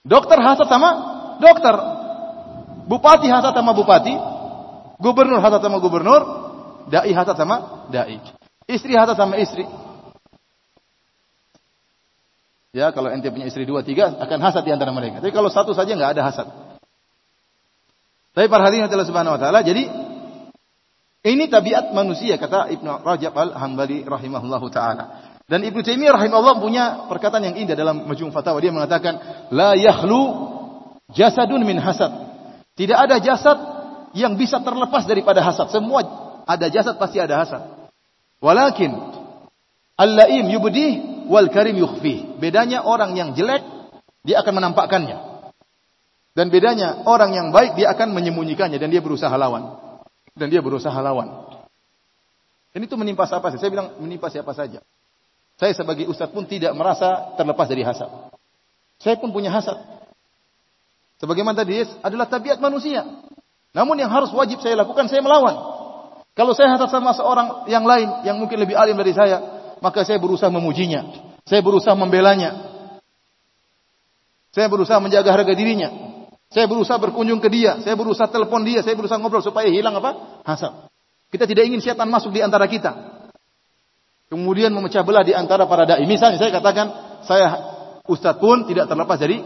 [SPEAKER 1] Dokter hasad sama dokter. Bupati hasad sama bupati. Gubernur hasad sama gubernur. Dai hasad sama dai. Istri hasad sama istri. Ya, kalau ente punya istri dua, tiga, akan hasad di antara mereka. Tapi kalau satu saja nggak ada hasad. Tapi para hadirin Allah Subhanahu wa taala, jadi ini tabiat manusia kata Ibnu Rajab Al-Hambali rahimahullahu taala. Dan Ibnu Taimiyah rahimahullah punya perkataan yang indah dalam Majmu' Fatawa. Dia mengatakan, "La yakhlu jasadun min hasad." Tidak ada jasad yang bisa terlepas daripada hasad. Semua ada jasad pasti ada hasad. Walakin al-laim yubdih wal karim yukhfi. Bedanya orang yang jelek dia akan menampakkannya. Dan bedanya orang yang baik dia akan menyembunyikannya dan dia berusaha lawan. Dan dia berusaha lawan. Dan itu menimpa siapa saja. Saya bilang menimpa siapa saja. Saya sebagai ustaz pun tidak merasa terlepas dari hasad. Saya pun punya hasad. Sebagaimana tadi adalah tabiat manusia. Namun yang harus wajib saya lakukan saya melawan. Kalau saya hasad sama seorang yang lain yang mungkin lebih alim dari saya, maka saya berusaha memujinya. Saya berusaha membelanya. Saya berusaha menjaga harga dirinya. Saya berusaha berkunjung ke dia. Saya berusaha telepon dia. Saya berusaha ngobrol supaya hilang apa? Hasad. Kita tidak ingin setan masuk di antara kita. Kemudian memecah belah di antara para dai. Misalnya saya katakan, saya ustaz pun tidak terlepas dari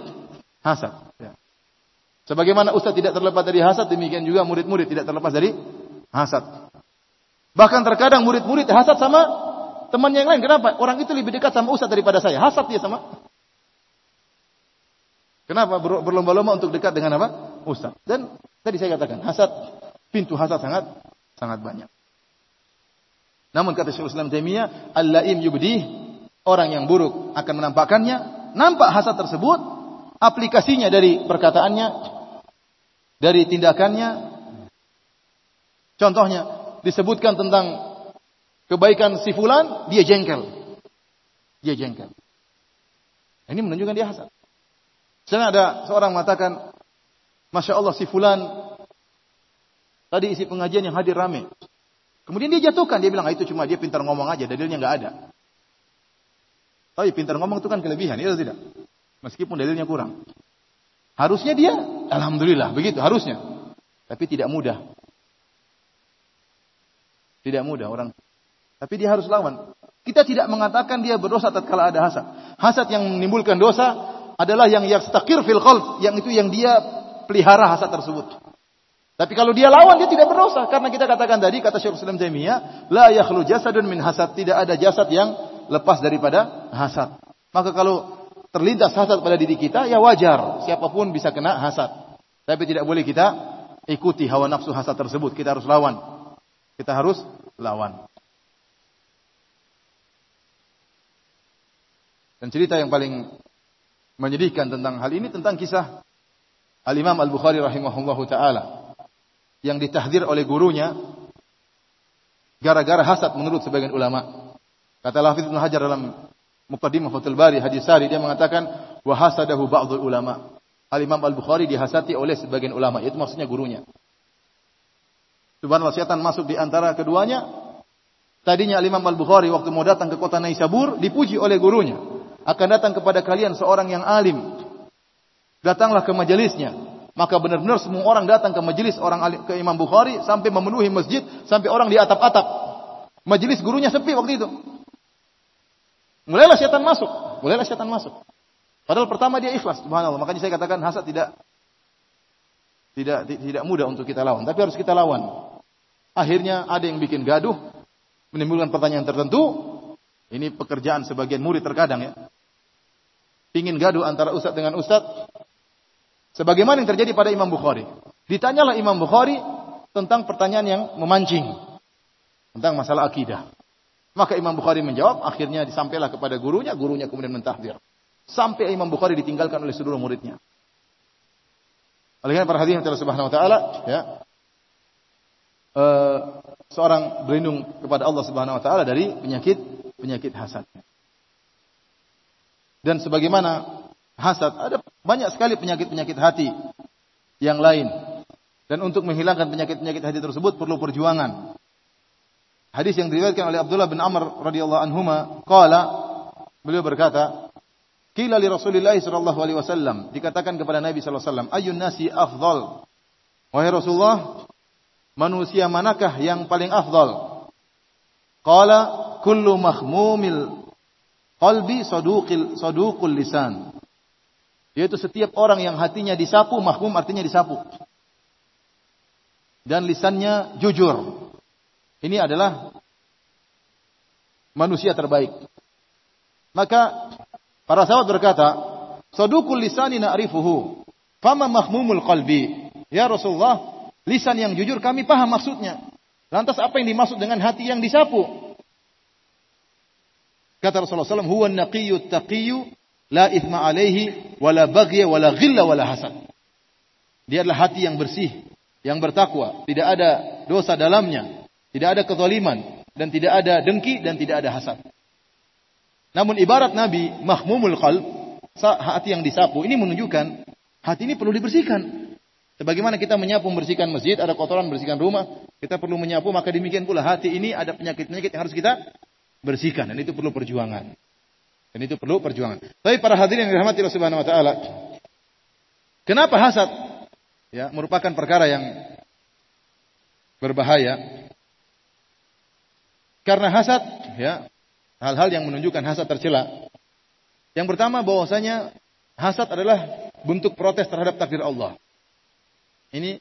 [SPEAKER 1] hasad. Ya. Sebagaimana ustaz tidak terlepas dari hasad, demikian juga murid-murid tidak terlepas dari hasad. Bahkan terkadang murid-murid hasad sama Teman yang lain, kenapa? Orang itu lebih dekat sama Ustaz daripada saya. Hasad dia sama. Kenapa? Berlomba-lomba untuk dekat dengan apa? Ustaz. Dan tadi saya katakan, hasad, pintu hasad sangat sangat banyak. Namun kata Syaikhul Islam Taimiyah, al-laim yubdih, orang yang buruk akan menampakkannya, nampak hasad tersebut, aplikasinya dari perkataannya, dari tindakannya. Contohnya disebutkan tentang kebaikan si fulan, dia jengkel. Dia jengkel. Ini menunjukkan dia hasad. Misalnya ada seorang mengatakan, Masya Allah si fulan, tadi isi pengajian yang hadir rame. Kemudian dia jatuhkan, dia bilang, ah, itu cuma dia pintar ngomong aja, dalilnya nggak ada. Tapi pintar ngomong itu kan kelebihan, itu tidak? Meskipun dalilnya kurang. Harusnya dia, Alhamdulillah, begitu, harusnya. Tapi tidak mudah. Tidak mudah orang tapi dia harus lawan. Kita tidak mengatakan dia berdosa tatkala ada hasad. Hasad yang menimbulkan dosa adalah yang yastakir fil qalb, yang itu yang dia pelihara hasad tersebut. Tapi kalau dia lawan dia tidak berdosa karena kita katakan tadi kata Syekh Islam Taimiyah, la yakhlu jasadun min hasad, tidak ada jasad yang lepas daripada hasad. Maka kalau terlintas hasad pada diri kita ya wajar, siapa pun bisa kena hasad. Tapi tidak boleh kita ikuti hawa nafsu hasad tersebut, kita harus lawan. Kita harus lawan. Dan cerita yang paling menyedihkan tentang hal ini tentang kisah Al-Imam Al-Bukhari rahimahullahu taala yang ditahdir oleh gurunya gara-gara hasad menurut sebagian ulama. Kata Hafiz Ibnu Hajar dalam Muqaddimah Fathul Bari hadis sari dia mengatakan wa hasadahu ba'dul ulama. Al-Imam Al-Bukhari dihasati oleh sebagian ulama, itu maksudnya gurunya. Subhanallah setan masuk di antara keduanya. Tadinya Al-Imam Al-Bukhari waktu mau datang ke kota Naisabur dipuji oleh gurunya akan datang kepada kalian seorang yang alim. Datanglah ke majelisnya. Maka benar-benar semua orang datang ke majelis orang alim, ke Imam Bukhari sampai memenuhi masjid, sampai orang di atap-atap. Majelis gurunya sepi waktu itu. Mulailah setan masuk, mulailah setan masuk. Padahal pertama dia ikhlas, subhanallah. Makanya saya katakan hasad tidak tidak tidak mudah untuk kita lawan, tapi harus kita lawan. Akhirnya ada yang bikin gaduh, menimbulkan pertanyaan tertentu, ini pekerjaan sebagian murid terkadang ya ingin gaduh antara ustadz dengan ustadz. Sebagaimana yang terjadi pada Imam Bukhari. Ditanyalah Imam Bukhari tentang pertanyaan yang memancing. Tentang masalah akidah. Maka Imam Bukhari menjawab, akhirnya disampailah kepada gurunya, gurunya kemudian mentahdir. Sampai Imam Bukhari ditinggalkan oleh seluruh muridnya. Oleh karena para hadirin Allah Subhanahu wa taala, ya. Uh, seorang berlindung kepada Allah Subhanahu wa taala dari penyakit penyakit hasadnya. Dan sebagaimana hasad, ada banyak sekali penyakit-penyakit hati yang lain. Dan untuk menghilangkan penyakit-penyakit hati tersebut perlu perjuangan. Hadis yang diriwayatkan oleh Abdullah bin Amr radhiyallahu anhuma qala beliau berkata Qila li Rasulillah sallallahu alaihi wasallam dikatakan kepada Nabi sallallahu alaihi wasallam ayun nasi afdal Wahai Rasulullah manusia manakah yang paling afdal Qala kullu mahmumil qalbi saduqil saduqul lisan yaitu setiap orang yang hatinya disapu mahmum artinya disapu dan lisannya jujur ini adalah manusia terbaik. Maka para sahabat berkata, "Sadukul lisani na'rifuhu, fama mahmumul qalbi." Ya Rasulullah, lisan yang jujur kami paham maksudnya. Lantas apa yang dimaksud dengan hati yang disapu? Kata Rasulullah SAW, "Huwa an-naqiyyu taqiyyu la ithma alaihi wala baghya wala ghilla wala hasad." Dia adalah hati yang bersih, yang bertakwa, tidak ada dosa dalamnya, tidak ada kezaliman dan tidak ada dengki dan tidak ada hasad. Namun ibarat Nabi mahmumul qalb, hati yang disapu, ini menunjukkan hati ini perlu dibersihkan. Sebagaimana kita menyapu membersihkan masjid, ada kotoran membersihkan rumah, kita perlu menyapu, maka demikian pula hati ini ada penyakit-penyakit yang harus kita bersihkan dan itu perlu perjuangan. Dan itu perlu perjuangan. Tapi para hadirin yang dirahmati Allah Subhanahu wa taala, kenapa hasad ya merupakan perkara yang berbahaya? Karena hasad, ya, hal-hal yang menunjukkan hasad tercela. Yang pertama bahwasanya hasad adalah bentuk protes terhadap takdir Allah. Ini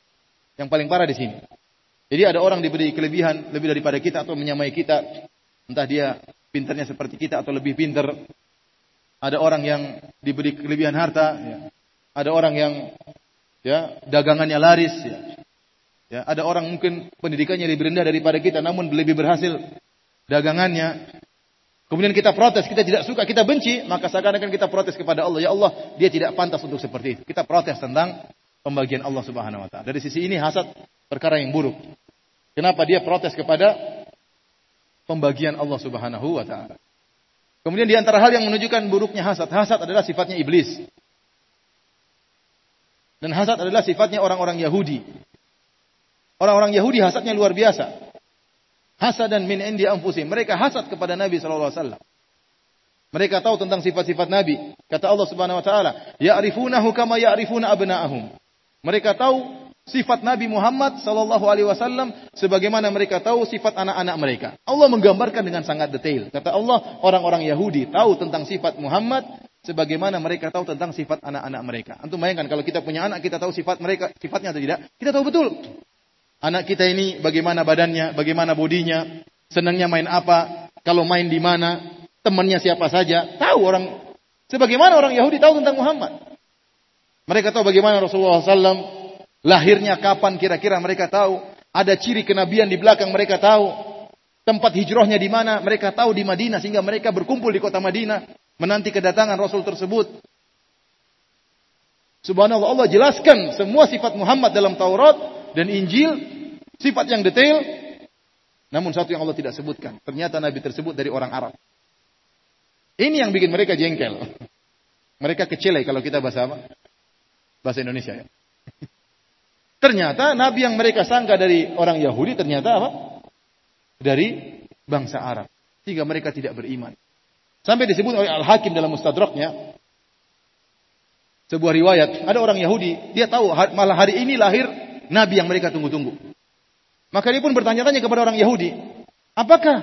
[SPEAKER 1] yang paling parah di sini. Jadi ada orang diberi kelebihan lebih daripada kita atau menyamai kita. Entah dia pinternya seperti kita atau lebih pinter. Ada orang yang diberi kelebihan harta. Ya. Ada orang yang ya dagangannya laris. Ya. Ya, ada orang mungkin pendidikannya lebih rendah daripada kita, namun lebih berhasil dagangannya. Kemudian kita protes, kita tidak suka, kita benci, maka seakan-akan kita protes kepada Allah. Ya Allah, dia tidak pantas untuk seperti itu. Kita protes tentang pembagian Allah Subhanahu wa taala. Dari sisi ini hasad perkara yang buruk. Kenapa dia protes kepada pembagian Allah Subhanahu wa taala? Kemudian di antara hal yang menunjukkan buruknya hasad, hasad adalah sifatnya iblis. Dan hasad adalah sifatnya orang-orang Yahudi. Orang-orang Yahudi hasadnya luar biasa hasadan min indi anfusihim. Mereka hasad kepada Nabi sallallahu alaihi wasallam. Mereka tahu tentang sifat-sifat Nabi. Kata Allah Subhanahu wa taala, "Ya'rifunahu kama ya'rifuna abna'ahum." Mereka tahu sifat Nabi Muhammad sallallahu alaihi wasallam sebagaimana mereka tahu sifat anak-anak mereka. Allah menggambarkan dengan sangat detail. Kata Allah, orang-orang Yahudi tahu tentang sifat Muhammad sebagaimana mereka tahu tentang sifat anak-anak mereka. Antum bayangkan kalau kita punya anak, kita tahu sifat mereka, sifatnya atau tidak? Kita tahu betul. Anak kita ini bagaimana badannya, bagaimana bodinya, senangnya main apa, kalau main di mana, temannya siapa saja, tahu orang. Sebagaimana orang Yahudi tahu tentang Muhammad. Mereka tahu bagaimana Rasulullah SAW lahirnya kapan kira-kira mereka tahu. Ada ciri kenabian di belakang mereka tahu. Tempat hijrahnya di mana mereka tahu di Madinah sehingga mereka berkumpul di kota Madinah menanti kedatangan Rasul tersebut. Subhanallah Allah jelaskan semua sifat Muhammad dalam Taurat dan Injil sifat yang detail namun satu yang Allah tidak sebutkan ternyata nabi tersebut dari orang Arab ini yang bikin mereka jengkel mereka kecilai kalau kita bahasa apa bahasa Indonesia ya ternyata nabi yang mereka sangka dari orang Yahudi ternyata apa dari bangsa Arab sehingga mereka tidak beriman sampai disebut oleh Al-Hakim dalam Mustadraknya sebuah riwayat ada orang Yahudi dia tahu malah hari ini lahir nabi yang mereka tunggu-tunggu. Maka dia pun bertanya-tanya kepada orang Yahudi, apakah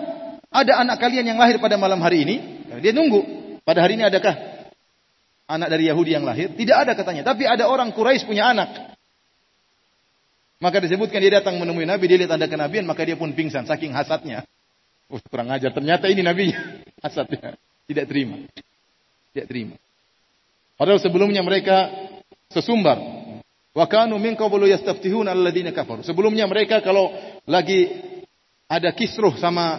[SPEAKER 1] ada anak kalian yang lahir pada malam hari ini? Dia nunggu, pada hari ini adakah anak dari Yahudi yang lahir? Tidak ada katanya, tapi ada orang Quraisy punya anak. Maka disebutkan dia datang menemui Nabi, dia lihat tanda kenabian, maka dia pun pingsan, saking hasadnya. Oh, kurang ajar, ternyata ini Nabi hasadnya. Tidak terima. Tidak terima. Padahal sebelumnya mereka sesumbar Wa kanu min qablu yastaftihuna alladziina kafaru. Sebelumnya mereka kalau lagi ada kisruh sama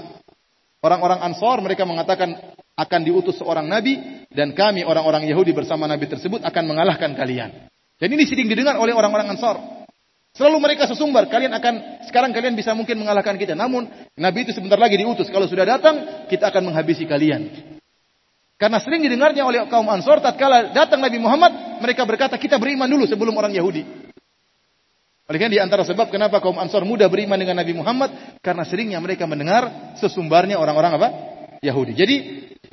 [SPEAKER 1] orang-orang Ansor, mereka mengatakan akan diutus seorang nabi dan kami orang-orang Yahudi bersama nabi tersebut akan mengalahkan kalian. Dan ini sering didengar oleh orang-orang Ansor. Selalu mereka sesumbar, kalian akan sekarang kalian bisa mungkin mengalahkan kita. Namun nabi itu sebentar lagi diutus. Kalau sudah datang, kita akan menghabisi kalian. Karena sering didengarnya oleh kaum Ansor tatkala datang Nabi Muhammad, mereka berkata, "Kita beriman dulu sebelum orang Yahudi." Oleh karena di antara sebab kenapa kaum Ansor mudah beriman dengan Nabi Muhammad karena seringnya mereka mendengar sesumbarnya orang-orang apa? Yahudi. Jadi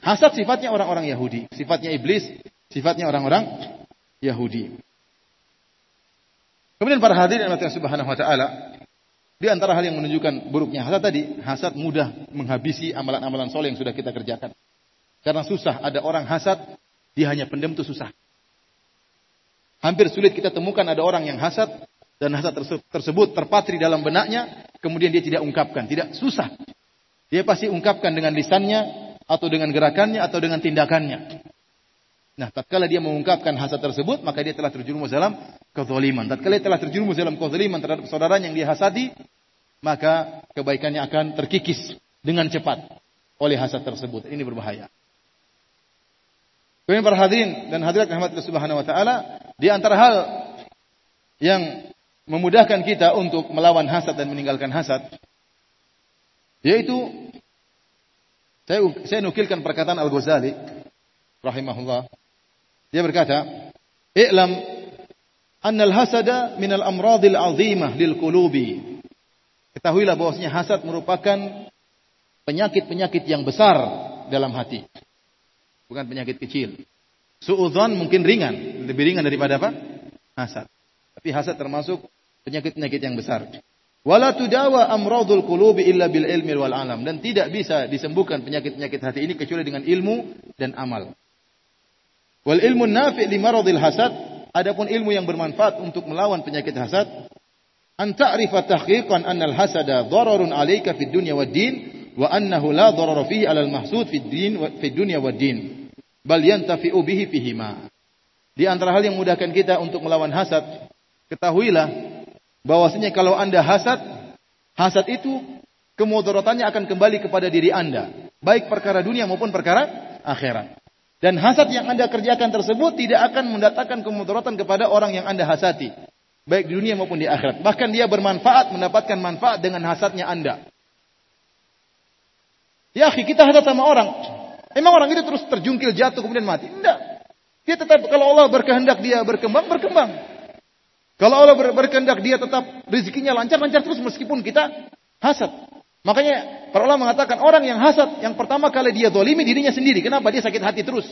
[SPEAKER 1] hasad sifatnya orang-orang Yahudi, sifatnya iblis, sifatnya orang-orang Yahudi. Kemudian para hadirin yang Subhanahu wa taala, di antara hal yang menunjukkan buruknya hasad tadi, hasad mudah menghabisi amalan-amalan soleh yang sudah kita kerjakan. Karena susah, ada orang hasad, dia hanya pendem itu susah. Hampir sulit kita temukan ada orang yang hasad, dan hasad tersebut terpatri dalam benaknya, kemudian dia tidak ungkapkan. Tidak, susah. Dia pasti ungkapkan dengan lisannya, atau dengan gerakannya, atau dengan tindakannya. Nah, tatkala dia mengungkapkan hasad tersebut, maka dia telah terjerumus dalam kezaliman. Tatkala dia telah terjerumus dalam kezaliman terhadap saudaranya yang dia hasadi, maka kebaikannya akan terkikis dengan cepat oleh hasad tersebut. Ini berbahaya. Kemudian para hadirin dan hadirat rahmat Subhanahu wa taala, di antara hal yang memudahkan kita untuk melawan hasad dan meninggalkan hasad yaitu saya saya nukilkan perkataan Al-Ghazali rahimahullah. Dia berkata, "I'lam anna al-hasada min al-amradil 'azimah lil qulubi." Ketahuilah bahwasanya hasad merupakan penyakit-penyakit yang besar dalam hati bukan penyakit kecil. Suudzon mungkin ringan, lebih ringan daripada apa? Hasad. Tapi hasad termasuk penyakit-penyakit yang besar. Wala tudawa amradul qulubi illa bil ilmi wal alam. Dan tidak bisa disembuhkan penyakit-penyakit hati ini kecuali dengan ilmu dan amal. Wal ilmu nafi' li maradil hasad, adapun ilmu yang bermanfaat untuk melawan penyakit hasad, an ta'rifa tahqiqan anna al hasada dararun 'alaika fid dunya wad din wa annahu la darara fihi 'alal mahsud fid din wa fid dunya wad din. Bal yantafi'u bihi fihima. Di antara hal yang memudahkan kita untuk melawan hasad ketahuilah bahwasanya kalau Anda hasad hasad itu kemudaratannya akan kembali kepada diri Anda baik perkara dunia maupun perkara akhirat dan hasad yang Anda kerjakan tersebut tidak akan mendatangkan kemudaratan kepada orang yang Anda hasati baik di dunia maupun di akhirat bahkan dia bermanfaat mendapatkan manfaat dengan hasadnya Anda Ya kita hadap sama orang. Emang orang itu terus terjungkil jatuh kemudian mati? Tidak. Dia tetap kalau Allah berkehendak dia berkembang, berkembang. Kalau Allah ber berkehendak dia tetap rezekinya lancar, lancar terus meskipun kita hasad. Makanya para ulama mengatakan orang yang hasad, yang pertama kali dia dolimi dirinya sendiri. Kenapa? Dia sakit hati terus.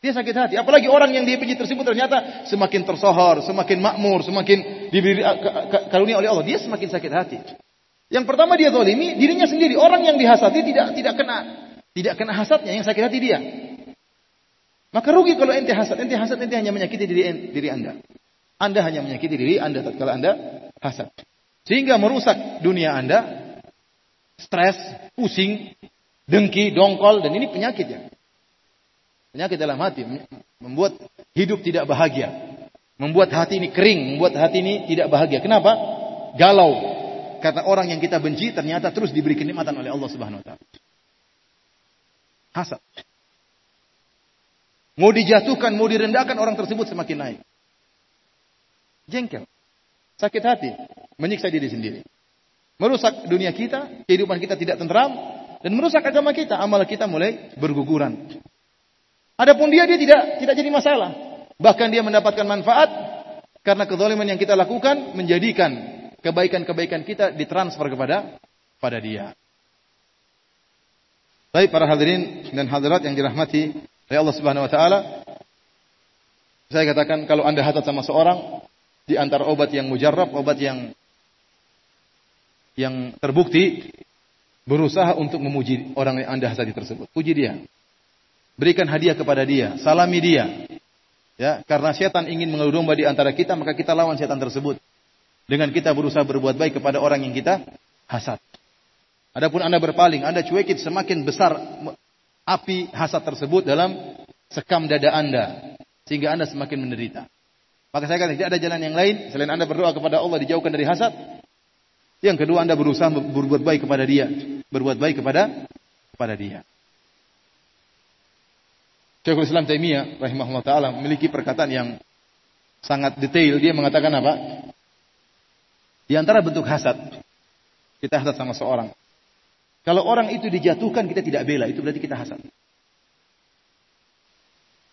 [SPEAKER 1] Dia sakit hati. Apalagi orang yang dia puji tersebut ternyata semakin tersohor, semakin makmur, semakin diberi karunia oleh Allah. Dia semakin sakit hati. Yang pertama dia zalimi dirinya sendiri. Orang yang dihasati tidak tidak kena tidak kena hasadnya yang sakit hati dia. Maka rugi kalau ente hasad. Ente hasad ente hanya menyakiti diri diri Anda. Anda hanya menyakiti diri Anda tatkala Anda hasad. Sehingga merusak dunia Anda, stres, pusing, dengki, dongkol dan ini penyakit ya. Penyakit dalam hati membuat hidup tidak bahagia. Membuat hati ini kering, membuat hati ini tidak bahagia. Kenapa? Galau, kata orang yang kita benci ternyata terus diberi kenikmatan oleh Allah Subhanahu wa taala. Hasad. Mau dijatuhkan, mau direndahkan orang tersebut semakin naik. Jengkel. Sakit hati, menyiksa diri sendiri. Merusak dunia kita, kehidupan kita tidak tentram dan merusak agama kita, amal kita mulai berguguran. Adapun dia dia tidak tidak jadi masalah. Bahkan dia mendapatkan manfaat karena kezaliman yang kita lakukan menjadikan kebaikan-kebaikan kita ditransfer kepada pada dia. Baik para hadirin dan hadirat yang dirahmati oleh Allah Subhanahu wa taala. Saya katakan kalau Anda hasad sama seorang di antara obat yang mujarrab, obat yang yang terbukti berusaha untuk memuji orang yang Anda hasadi tersebut. Puji dia. Berikan hadiah kepada dia, salami dia. Ya, karena setan ingin mengadu domba di antara kita, maka kita lawan setan tersebut dengan kita berusaha berbuat baik kepada orang yang kita hasad. Adapun Anda berpaling, Anda cuekin semakin besar api hasad tersebut dalam sekam dada Anda sehingga Anda semakin menderita. Maka saya katakan tidak ada jalan yang lain selain Anda berdoa kepada Allah dijauhkan dari hasad. Yang kedua Anda berusaha berbuat baik kepada dia, berbuat baik kepada kepada dia. Syekhul Islam Taimiyah rahimahullah taala memiliki perkataan yang sangat detail. Dia mengatakan apa? Di antara bentuk hasad, kita hasad sama seorang. Kalau orang itu dijatuhkan kita tidak bela, itu berarti kita hasad.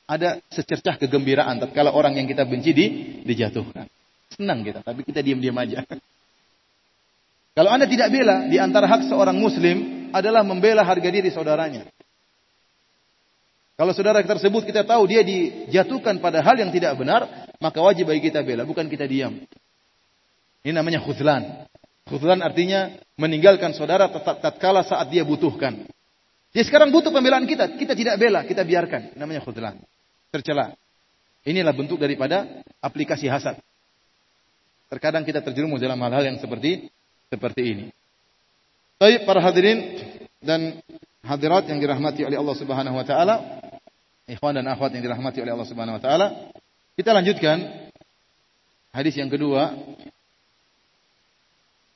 [SPEAKER 1] Ada secercah kegembiraan kalau orang yang kita benci di, dijatuhkan. Senang kita, tapi kita diam-diam aja. Kalau Anda tidak bela, di antara hak seorang muslim adalah membela harga diri saudaranya. Kalau saudara tersebut kita tahu dia dijatuhkan pada hal yang tidak benar, maka wajib bagi kita bela, bukan kita diam. Ini namanya khuzlan. Khuzlan artinya meninggalkan saudara tatkala saat dia butuhkan. Dia sekarang butuh pembelaan kita, kita tidak bela, kita biarkan. Namanya khuzlan. Tercela. Inilah bentuk daripada aplikasi hasad. Terkadang kita terjerumus dalam hal-hal yang seperti seperti ini. Baik para hadirin dan hadirat yang dirahmati oleh Allah Subhanahu wa taala, ikhwan dan akhwat yang dirahmati oleh Allah Subhanahu wa taala, kita lanjutkan hadis yang kedua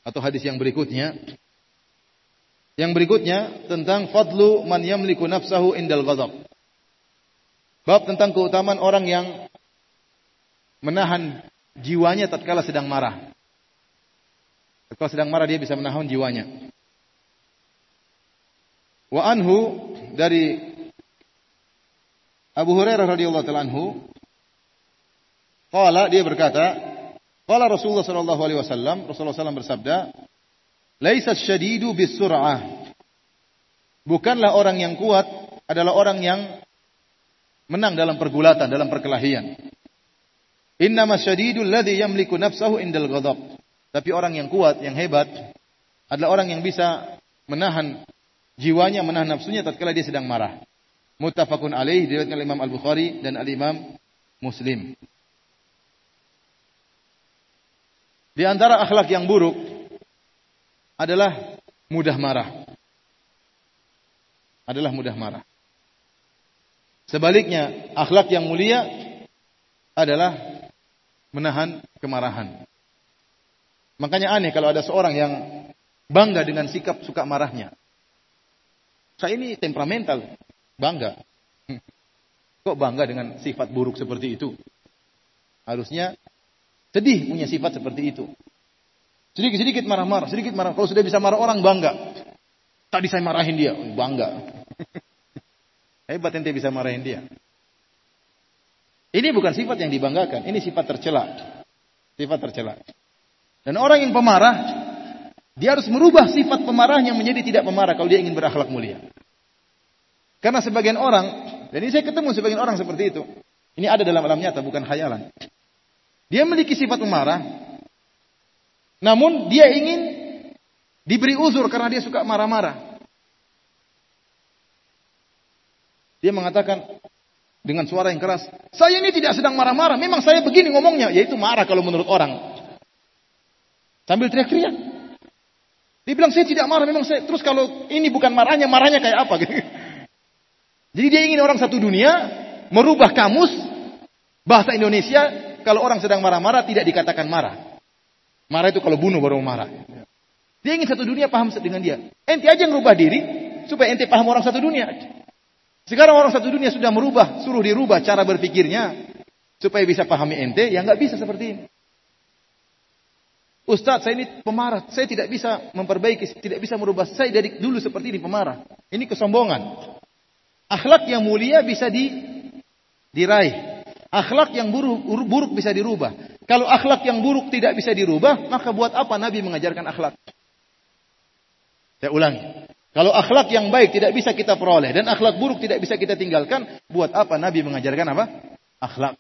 [SPEAKER 1] atau hadis yang berikutnya. Yang berikutnya tentang fadlu man yamliku nafsahu indal ghadab. Bab tentang keutamaan orang yang menahan jiwanya tatkala sedang marah. Tatkala sedang marah dia bisa menahan jiwanya. Wa anhu dari Abu Hurairah radhiyallahu taala anhu qala dia berkata qala Rasulullah sallallahu alaihi wasallam Rasulullah SAW bersabda laisa syadidu bisur'ah bukanlah orang yang kuat adalah orang yang menang dalam pergulatan dalam perkelahian innama syadidul ladzi yamliku nafsahu indal ghadab tapi orang yang kuat yang hebat adalah orang yang bisa menahan jiwanya menahan nafsunya tatkala dia sedang marah. Muttafaqun alaih diriwayatkan Imam Al-Bukhari dan Al-Imam Muslim. Di antara akhlak yang buruk adalah mudah marah. Adalah mudah marah. Sebaliknya, akhlak yang mulia adalah menahan kemarahan. Makanya aneh kalau ada seorang yang bangga dengan sikap suka marahnya. Saya ini temperamental, bangga. Kok bangga dengan sifat buruk seperti itu? Harusnya sedih punya sifat seperti itu. Sedikit-sedikit marah-marah, sedikit marah. Kalau sudah bisa marah orang bangga. Tadi saya marahin dia, bangga. Hebat ente bisa marahin dia. Ini bukan sifat yang dibanggakan, ini sifat tercela. Sifat tercela. Dan orang yang pemarah dia harus merubah sifat pemarahnya menjadi tidak pemarah kalau dia ingin berakhlak mulia. Karena sebagian orang, dan ini saya ketemu sebagian orang seperti itu. Ini ada dalam alam nyata, bukan khayalan. Dia memiliki sifat pemarah, namun dia ingin diberi uzur karena dia suka marah-marah. Dia mengatakan dengan suara yang keras, saya ini tidak sedang marah-marah, memang saya begini ngomongnya, yaitu marah kalau menurut orang. Sambil teriak-teriak. Dia bilang saya tidak marah, memang saya. Terus kalau ini bukan marahnya, marahnya kayak apa? Gitu. Jadi dia ingin orang satu dunia merubah kamus bahasa Indonesia. Kalau orang sedang marah-marah tidak dikatakan marah. Marah itu kalau bunuh baru marah. Dia ingin satu dunia paham dengan dia. Ente aja yang merubah diri supaya ente paham orang satu dunia. Sekarang orang satu dunia sudah merubah, suruh dirubah cara berpikirnya supaya bisa pahami ente, ya nggak bisa seperti ini. Ustaz, saya ini pemarah. Saya tidak bisa memperbaiki, tidak bisa merubah. Saya dari dulu seperti ini pemarah. Ini kesombongan. Akhlak yang mulia bisa di, diraih. Akhlak yang buruk, buruk bisa dirubah. Kalau akhlak yang buruk tidak bisa dirubah, maka buat apa Nabi mengajarkan akhlak? Saya ulangi. Kalau akhlak yang baik tidak bisa kita peroleh dan akhlak buruk tidak bisa kita tinggalkan, buat apa Nabi mengajarkan apa? Akhlak.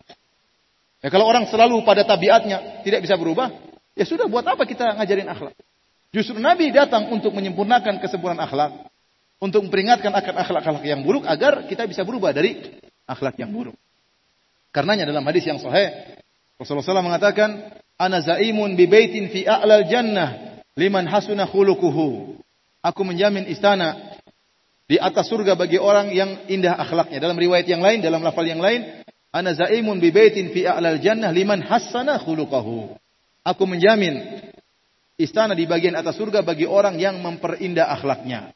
[SPEAKER 1] Ya kalau orang selalu pada tabiatnya tidak bisa berubah, Ya sudah buat apa kita ngajarin akhlak? Justru Nabi datang untuk menyempurnakan kesempurnaan akhlak. Untuk memperingatkan akan akhlak-akhlak yang buruk agar kita bisa berubah dari akhlak yang buruk. Karenanya dalam hadis yang sahih Rasulullah SAW mengatakan, "Ana zaimun bi baitin fi a'lal jannah liman hasuna khuluquhu." Aku menjamin istana di atas surga bagi orang yang indah akhlaknya. Dalam riwayat yang lain, dalam lafal yang lain, "Ana zaimun bi baitin fi a'lal jannah liman hasana khuluquhu." Aku menjamin istana di bagian atas surga bagi orang yang memperindah akhlaknya.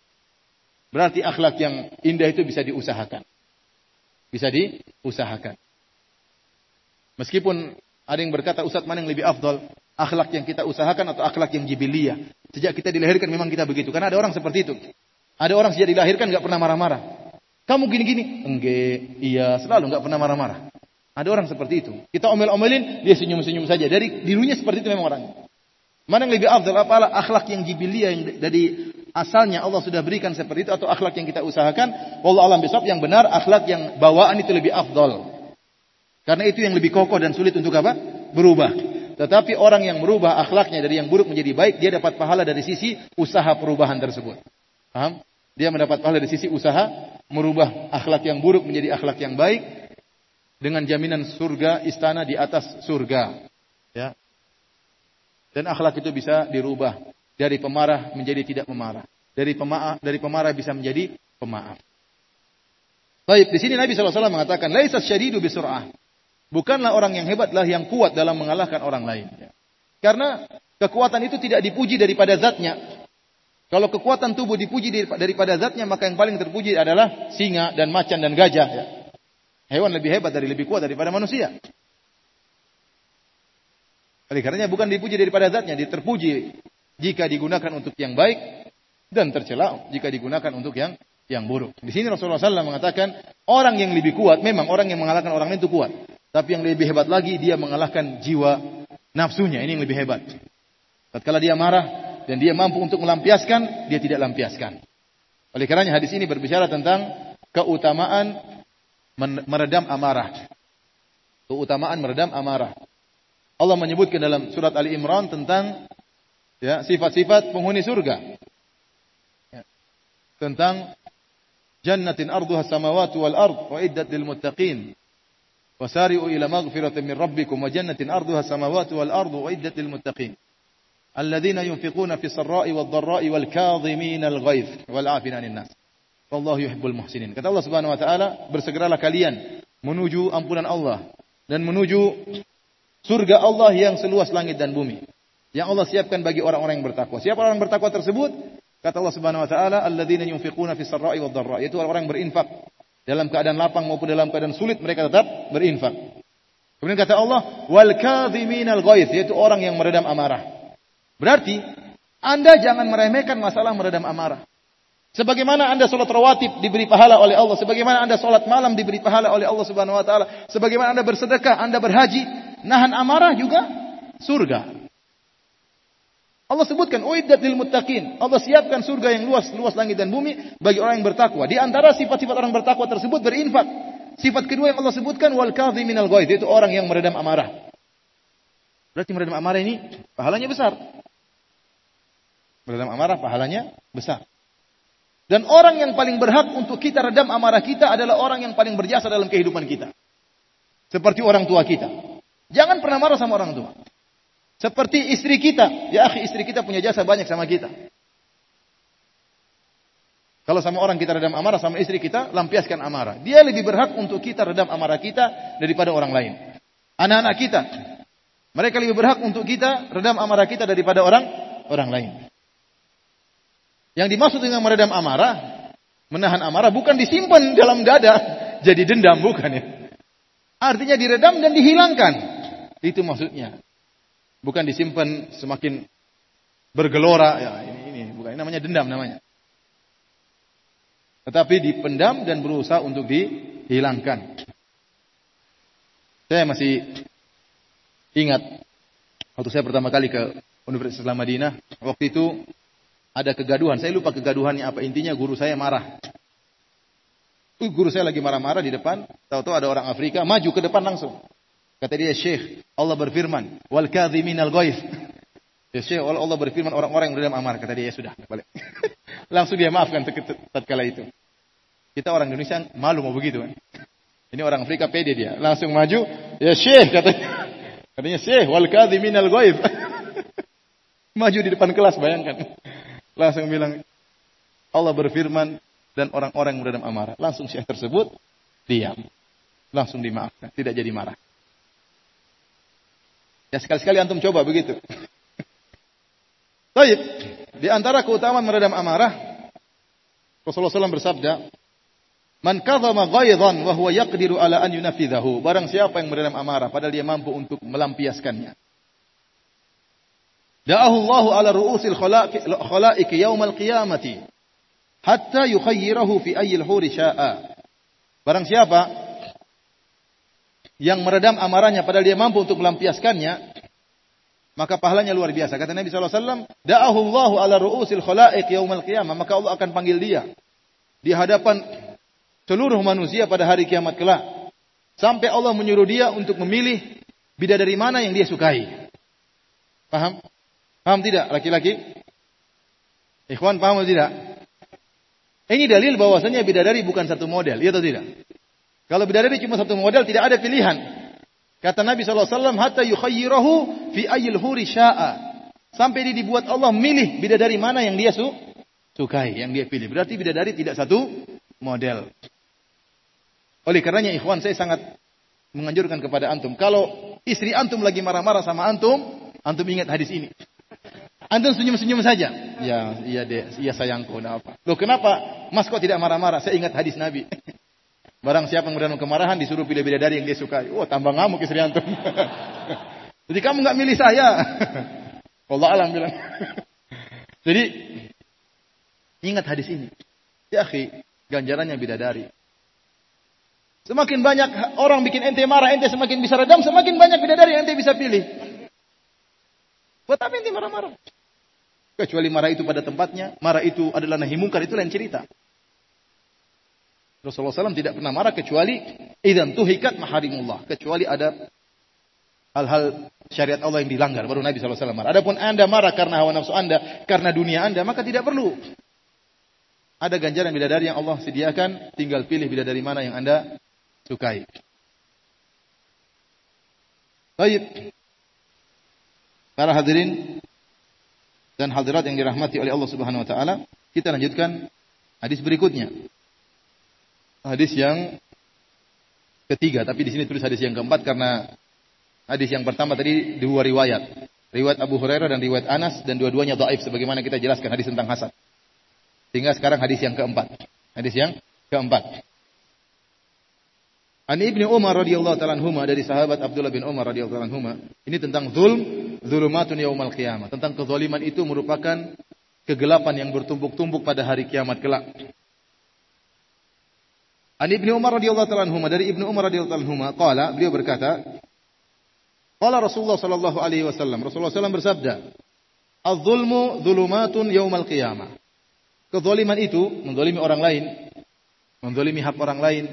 [SPEAKER 1] Berarti akhlak yang indah itu bisa diusahakan. Bisa diusahakan. Meskipun ada yang berkata, Ustaz mana yang lebih afdol? Akhlak yang kita usahakan atau akhlak yang jibiliyah? Sejak kita dilahirkan memang kita begitu. Karena ada orang seperti itu.
[SPEAKER 2] Ada orang sejak dilahirkan nggak pernah marah-marah. Kamu gini-gini? Enggak, iya, selalu nggak pernah marah-marah. Ada orang seperti itu. Kita omel-omelin, dia senyum-senyum saja. Dari dirinya seperti itu memang orang. Mana yang lebih afdal? Apalah akhlak yang jibilia yang dari asalnya Allah sudah berikan seperti itu atau akhlak yang kita usahakan? Allah alam besok yang benar akhlak yang bawaan itu lebih afdal. Karena itu yang lebih kokoh dan sulit untuk apa? Berubah. Tetapi orang yang merubah akhlaknya dari yang buruk menjadi baik, dia dapat pahala dari sisi usaha perubahan tersebut. Paham? Dia mendapat pahala dari sisi usaha merubah akhlak yang buruk menjadi akhlak yang baik dengan jaminan surga istana di atas surga. Ya. Dan akhlak itu bisa dirubah dari pemarah menjadi tidak memarah. Dari pemaaf dari pemarah bisa menjadi pemaaf. Baik, di sini Nabi SAW mengatakan, "Laisa syadidu bisur'ah." Bukanlah orang yang hebatlah yang kuat dalam mengalahkan orang lain. Karena kekuatan itu tidak dipuji daripada zatnya. Kalau kekuatan tubuh dipuji daripada zatnya, maka yang paling terpuji adalah singa dan macan dan gajah. Hewan lebih hebat dari lebih kuat daripada manusia. Oleh karenanya bukan dipuji daripada zatnya, dia terpuji jika digunakan untuk yang baik dan tercela jika digunakan untuk yang yang buruk. Di sini Rasulullah SAW mengatakan orang yang lebih kuat memang orang yang mengalahkan orang lain itu kuat, tapi yang lebih hebat lagi dia mengalahkan jiwa nafsunya. Ini yang lebih hebat. Tatkala dia marah dan dia mampu untuk melampiaskan, dia tidak lampiaskan. Oleh karenanya hadis ini berbicara tentang keutamaan meredam amarah. Keutamaan meredam amarah. Allah menyebutkan dalam surat Ali Imran tentang ya sifat-sifat penghuni surga. Ya. Tentang jannatin arduha samawati wal ard wa iddat lil muttaqin. Wasari'u ila maghfiratin min rabbikum wa jannatin arduha samawati wal ard wa iddat lil muttaqin. Alladzina yunfiquna fi sarra'i wad dharra'i wal kadhimina al ghaidh wal 'afina 'anil nas. Wallahu yuhibbul muhsinin. Kata Allah Subhanahu wa taala, bersegeralah kalian menuju ampunan Allah dan menuju Surga Allah yang seluas langit dan bumi. Yang Allah siapkan bagi orang-orang yang bertakwa. Siapa orang yang bertakwa tersebut? Kata Allah Subhanahu wa taala, "Alladzina yunfiquna fis sarra'i wad dharra." Itu orang-orang yang berinfak. Dalam keadaan lapang maupun dalam keadaan sulit mereka tetap berinfak. Kemudian kata Allah, "Wal kadhiminal ghaidh," yaitu orang yang meredam amarah. Berarti Anda jangan meremehkan masalah meredam amarah. Sebagaimana Anda sholat rawatib diberi pahala oleh Allah, sebagaimana Anda sholat malam diberi pahala oleh Allah Subhanahu wa taala, sebagaimana Anda bersedekah, Anda berhaji, nahan amarah juga surga. Allah sebutkan uiddat lil muttaqin. Allah siapkan surga yang luas, luas langit dan bumi bagi orang yang bertakwa. Di antara sifat-sifat orang bertakwa tersebut berinfak. Sifat kedua yang Allah sebutkan wal kadhiminal ghaidh, itu orang yang meredam amarah. Berarti meredam amarah ini pahalanya besar. Meredam amarah pahalanya besar. Dan orang yang paling berhak untuk kita redam amarah kita adalah orang yang paling berjasa dalam kehidupan kita. Seperti orang tua kita. Jangan pernah marah sama orang tua. Seperti istri kita. Ya akhi, istri kita punya jasa banyak sama kita. Kalau sama orang kita redam amarah, sama istri kita lampiaskan amarah. Dia lebih berhak untuk kita redam amarah kita daripada orang lain. Anak-anak kita. Mereka lebih berhak untuk kita redam amarah kita daripada orang orang lain. Yang dimaksud dengan meredam amarah, menahan amarah bukan disimpan dalam dada jadi dendam bukan ya. Artinya diredam dan dihilangkan. Itu maksudnya. Bukan disimpan semakin bergelora ya ini ini bukan ini namanya dendam namanya. Tetapi dipendam dan berusaha untuk dihilangkan. Saya masih ingat waktu saya pertama kali ke Universitas Islam Madinah, waktu itu ada kegaduhan. Saya lupa kegaduhannya apa. Intinya guru saya marah. Uh, guru saya lagi marah-marah di depan. Tahu-tahu ada orang Afrika maju ke depan langsung. Kata dia, Syekh, Allah berfirman, wal kadhimin al ghaif. Ya Syekh, Allah berfirman orang-orang yang berdendam amar. Kata dia, ya sudah, balik. Langsung dia maafkan tatkala itu. Kita orang Indonesia malu mau begitu kan. Ini orang Afrika pede dia. Langsung maju, ya Syekh katanya. Katanya Syekh, wal kadhimin al ghaif. maju di depan kelas, bayangkan. Langsung bilang, Allah berfirman dan orang-orang yang berdendam amarah. Langsung Syekh tersebut diam. Langsung dimaafkan, tidak jadi marah. Ya sekali-sekali antum coba begitu. Baik. Di antara keutamaan meredam amarah, Rasulullah SAW bersabda, Man kadhama ghaidhan wa huwa yaqdiru ala an yunafidhahu. Barang siapa yang meredam amarah padahal dia mampu untuk melampiaskannya. Da'ahu Allahu ala ru'usil khalaik yaumal qiyamati. hatta yukhayyirahu fi ayyil huri sya'a. Barang siapa yang meredam amarahnya padahal dia mampu untuk melampiaskannya, maka pahalanya luar biasa. Kata Nabi SAW, Da'ahu Allahu ala ru'usil khala'iq yaumal qiyamah. Maka Allah akan panggil dia. Di hadapan seluruh manusia pada hari kiamat kelak. Sampai Allah menyuruh dia untuk memilih bidadari mana yang dia sukai. Paham? Paham tidak laki-laki? Ikhwan paham atau tidak? Ini dalil bahwasanya bidadari bukan satu model, iya atau tidak? Kalau bidadari cuma satu model tidak ada pilihan. Kata Nabi SAW, hatta yukhayyirahu fi ayil huri sya'a. Sampai dia dibuat Allah milih bidadari mana yang dia su sukai, yang dia pilih. Berarti bidadari tidak satu model. Oleh karenanya ikhwan saya sangat menganjurkan kepada antum. Kalau istri antum lagi marah-marah sama antum, antum ingat hadis ini. Antum senyum-senyum saja. Ya, iya deh, iya sayangku, nah apa. Loh kenapa mas kok tidak marah-marah? Saya ingat hadis Nabi. Barang siapa yang kemarahan disuruh pilih bidadari yang dia sukai. Oh, tambah ngamuk istri antum. Jadi kamu nggak milih saya. Allah alam bilang. Jadi ingat hadis ini. Ya akhi, ganjarannya bidadari. Semakin banyak orang bikin ente marah, ente semakin bisa redam, semakin banyak bidadari yang ente bisa pilih. Buat apa ente marah-marah? Kecuali marah itu pada tempatnya, marah itu adalah nahi mungkar, itu lain cerita. Rasulullah SAW tidak pernah marah kecuali idan tuhikat maharimullah. Kecuali ada hal-hal syariat Allah yang dilanggar. Baru Nabi SAW marah. Adapun anda marah karena hawa nafsu anda, karena dunia anda, maka tidak perlu. Ada ganjaran bidadari yang Allah sediakan, tinggal pilih bidadari mana yang anda sukai. Baik. Para hadirin dan hadirat yang dirahmati oleh Allah Subhanahu wa taala, kita lanjutkan hadis berikutnya. Hadis yang ketiga, tapi di sini tulis hadis yang keempat karena hadis yang pertama tadi dua riwayat. Riwayat Abu Hurairah dan riwayat Anas dan dua-duanya dhaif sebagaimana kita jelaskan hadis tentang Hasan. Sehingga sekarang hadis yang keempat. Hadis yang keempat. An Ibnu Umar radhiyallahu taala anhuma dari sahabat Abdullah bin Umar radhiyallahu anhuma. Ini tentang zulm, zulumatun yaumal qiyamah. Tentang kezaliman itu merupakan kegelapan yang bertumpuk-tumpuk pada hari kiamat kelak. An Ibnu Umar radhiyallahu taala anhuma dari Ibnu Umar radhiyallahu taala anhuma qala beliau berkata Qala Rasulullah sallallahu alaihi wasallam Rasulullah sallallahu bersabda Az-zulmu zulumatun yaumal qiyamah. Kezaliman itu menzalimi orang lain, menzalimi hak orang lain,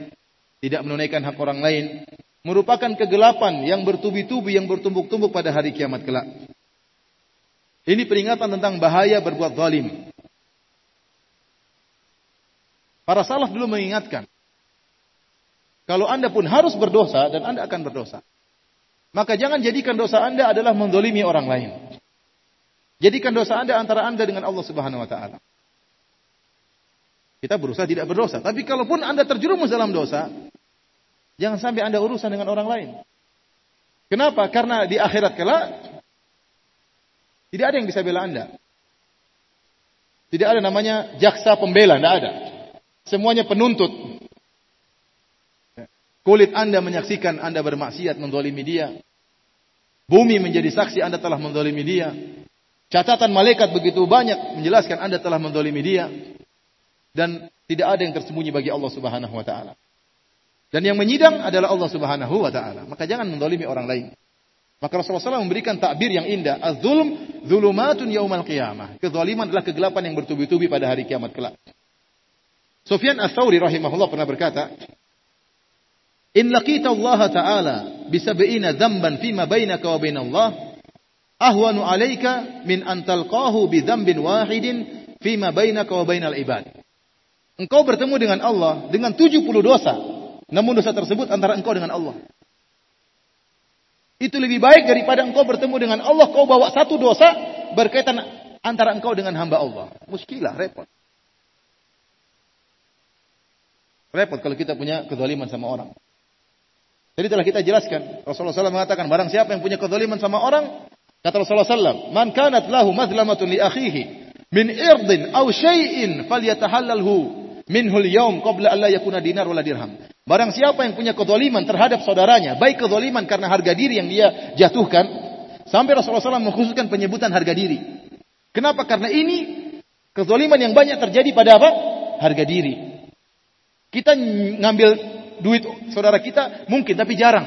[SPEAKER 2] tidak menunaikan hak orang lain, merupakan kegelapan yang bertubi-tubi yang bertumbuk-tumbuk pada hari kiamat kelak. Ini peringatan tentang bahaya berbuat zalim. Para salaf dulu mengingatkan, kalau Anda pun harus berdosa dan Anda akan berdosa. Maka jangan jadikan dosa Anda adalah mendolimi orang lain. Jadikan dosa Anda antara Anda dengan Allah Subhanahu wa taala. Kita berusaha tidak berdosa. Tapi kalaupun Anda terjerumus dalam dosa, jangan sampai Anda urusan dengan orang lain. Kenapa? Karena di akhirat kelak tidak ada yang bisa bela Anda. Tidak ada namanya jaksa pembela, tidak ada. Semuanya penuntut. Kulit Anda menyaksikan Anda bermaksiat mendolimi dia. Bumi menjadi saksi Anda telah mendolimi dia. Catatan malaikat begitu banyak menjelaskan Anda telah mendolimi dia dan tidak ada yang tersembunyi bagi Allah Subhanahu wa taala. Dan yang menyidang adalah Allah Subhanahu wa taala. Maka jangan mendolimi orang lain. Maka Rasulullah SAW memberikan takbir yang indah. Az-zulm zulumatun yaumal qiyamah. Kezaliman adalah kegelapan yang bertubi-tubi pada hari kiamat kelak. Sufyan Ats-Tsauri rahimahullah pernah berkata, "In laqita Allah Ta'ala bi sab'ina dzamban fima bainaka wa bain Allah, ahwanu 'alaika min an talqahu bi dzambin wahidin fima bainaka wa bainal ibad." Engkau bertemu dengan Allah dengan 70 dosa. Namun dosa tersebut antara engkau dengan Allah. Itu lebih baik daripada engkau bertemu dengan Allah, kau bawa satu dosa berkaitan antara engkau dengan hamba Allah. Muskilah, repot. Repot kalau kita punya kezaliman sama orang. Jadi telah kita jelaskan, Rasulullah SAW mengatakan, barang siapa yang punya kezaliman sama orang, kata Rasulullah SAW, man kanat lahu mazlamatun li akhihi, min irdin aw syai'in falyatahallalhu minhul yaum qabla alla yakuna dinar wala dirham. Barang siapa yang punya kezaliman terhadap saudaranya, baik kezaliman karena harga diri yang dia jatuhkan, sampai Rasulullah SAW mengkhususkan penyebutan harga diri. Kenapa? Karena ini kezaliman yang banyak terjadi pada apa? harga diri. Kita ngambil duit saudara kita mungkin tapi jarang.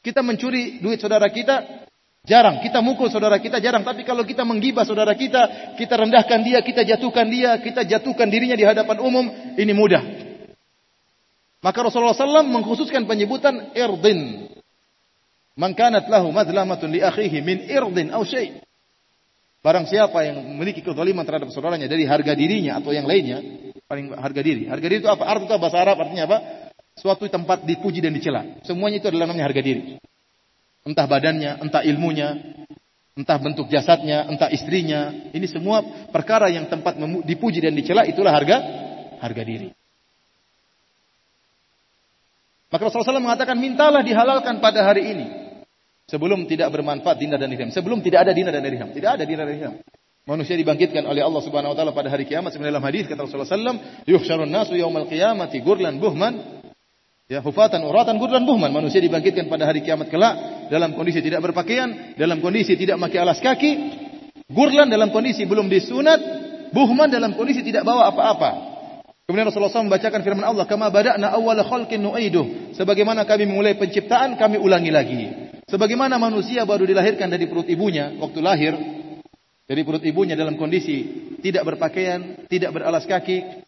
[SPEAKER 2] Kita mencuri duit saudara kita jarang. Kita mukul saudara kita jarang. Tapi kalau kita menggibah saudara kita, kita rendahkan dia, kita jatuhkan dia, kita jatuhkan dirinya di hadapan umum, ini mudah. Maka Rasulullah SAW mengkhususkan penyebutan irdin. Man kanat lahu madlamatun li akhihi min irdin aw syai'. Barang siapa yang memiliki kezaliman terhadap saudaranya dari harga dirinya atau yang lainnya, paling harga diri. Harga diri itu apa? Arti itu bahasa Arab artinya apa? Suatu tempat dipuji dan dicela. Semuanya itu adalah namanya harga diri. Entah badannya, entah ilmunya, entah bentuk jasadnya, entah istrinya. Ini semua perkara yang tempat dipuji dan dicela itulah harga harga diri. Maka Rasulullah SAW mengatakan mintalah dihalalkan pada hari ini. Sebelum tidak bermanfaat dinar dan dirham. Sebelum tidak ada dinar dan dirham. Tidak ada dinar dan dirham. Manusia dibangkitkan oleh Allah Subhanahu wa taala pada hari kiamat sebenarnya dalam hadis kata Rasulullah sallallahu alaihi wasallam, "Yuhsyarun nasu yaumal qiyamati gurlan buhman." Ya, hufatan uratan gurlan buhman. Manusia dibangkitkan pada hari kiamat kelak dalam kondisi tidak berpakaian, dalam kondisi tidak pakai alas kaki, gurlan dalam kondisi belum disunat, buhman dalam kondisi tidak bawa apa-apa. Kemudian Rasulullah SAW membacakan firman Allah, "Kama bada'na awwala khalqin nu'iduh." Sebagaimana kami memulai penciptaan, kami ulangi lagi. Sebagaimana manusia baru dilahirkan dari perut ibunya waktu lahir, dari perut ibunya dalam kondisi tidak berpakaian, tidak beralas kaki,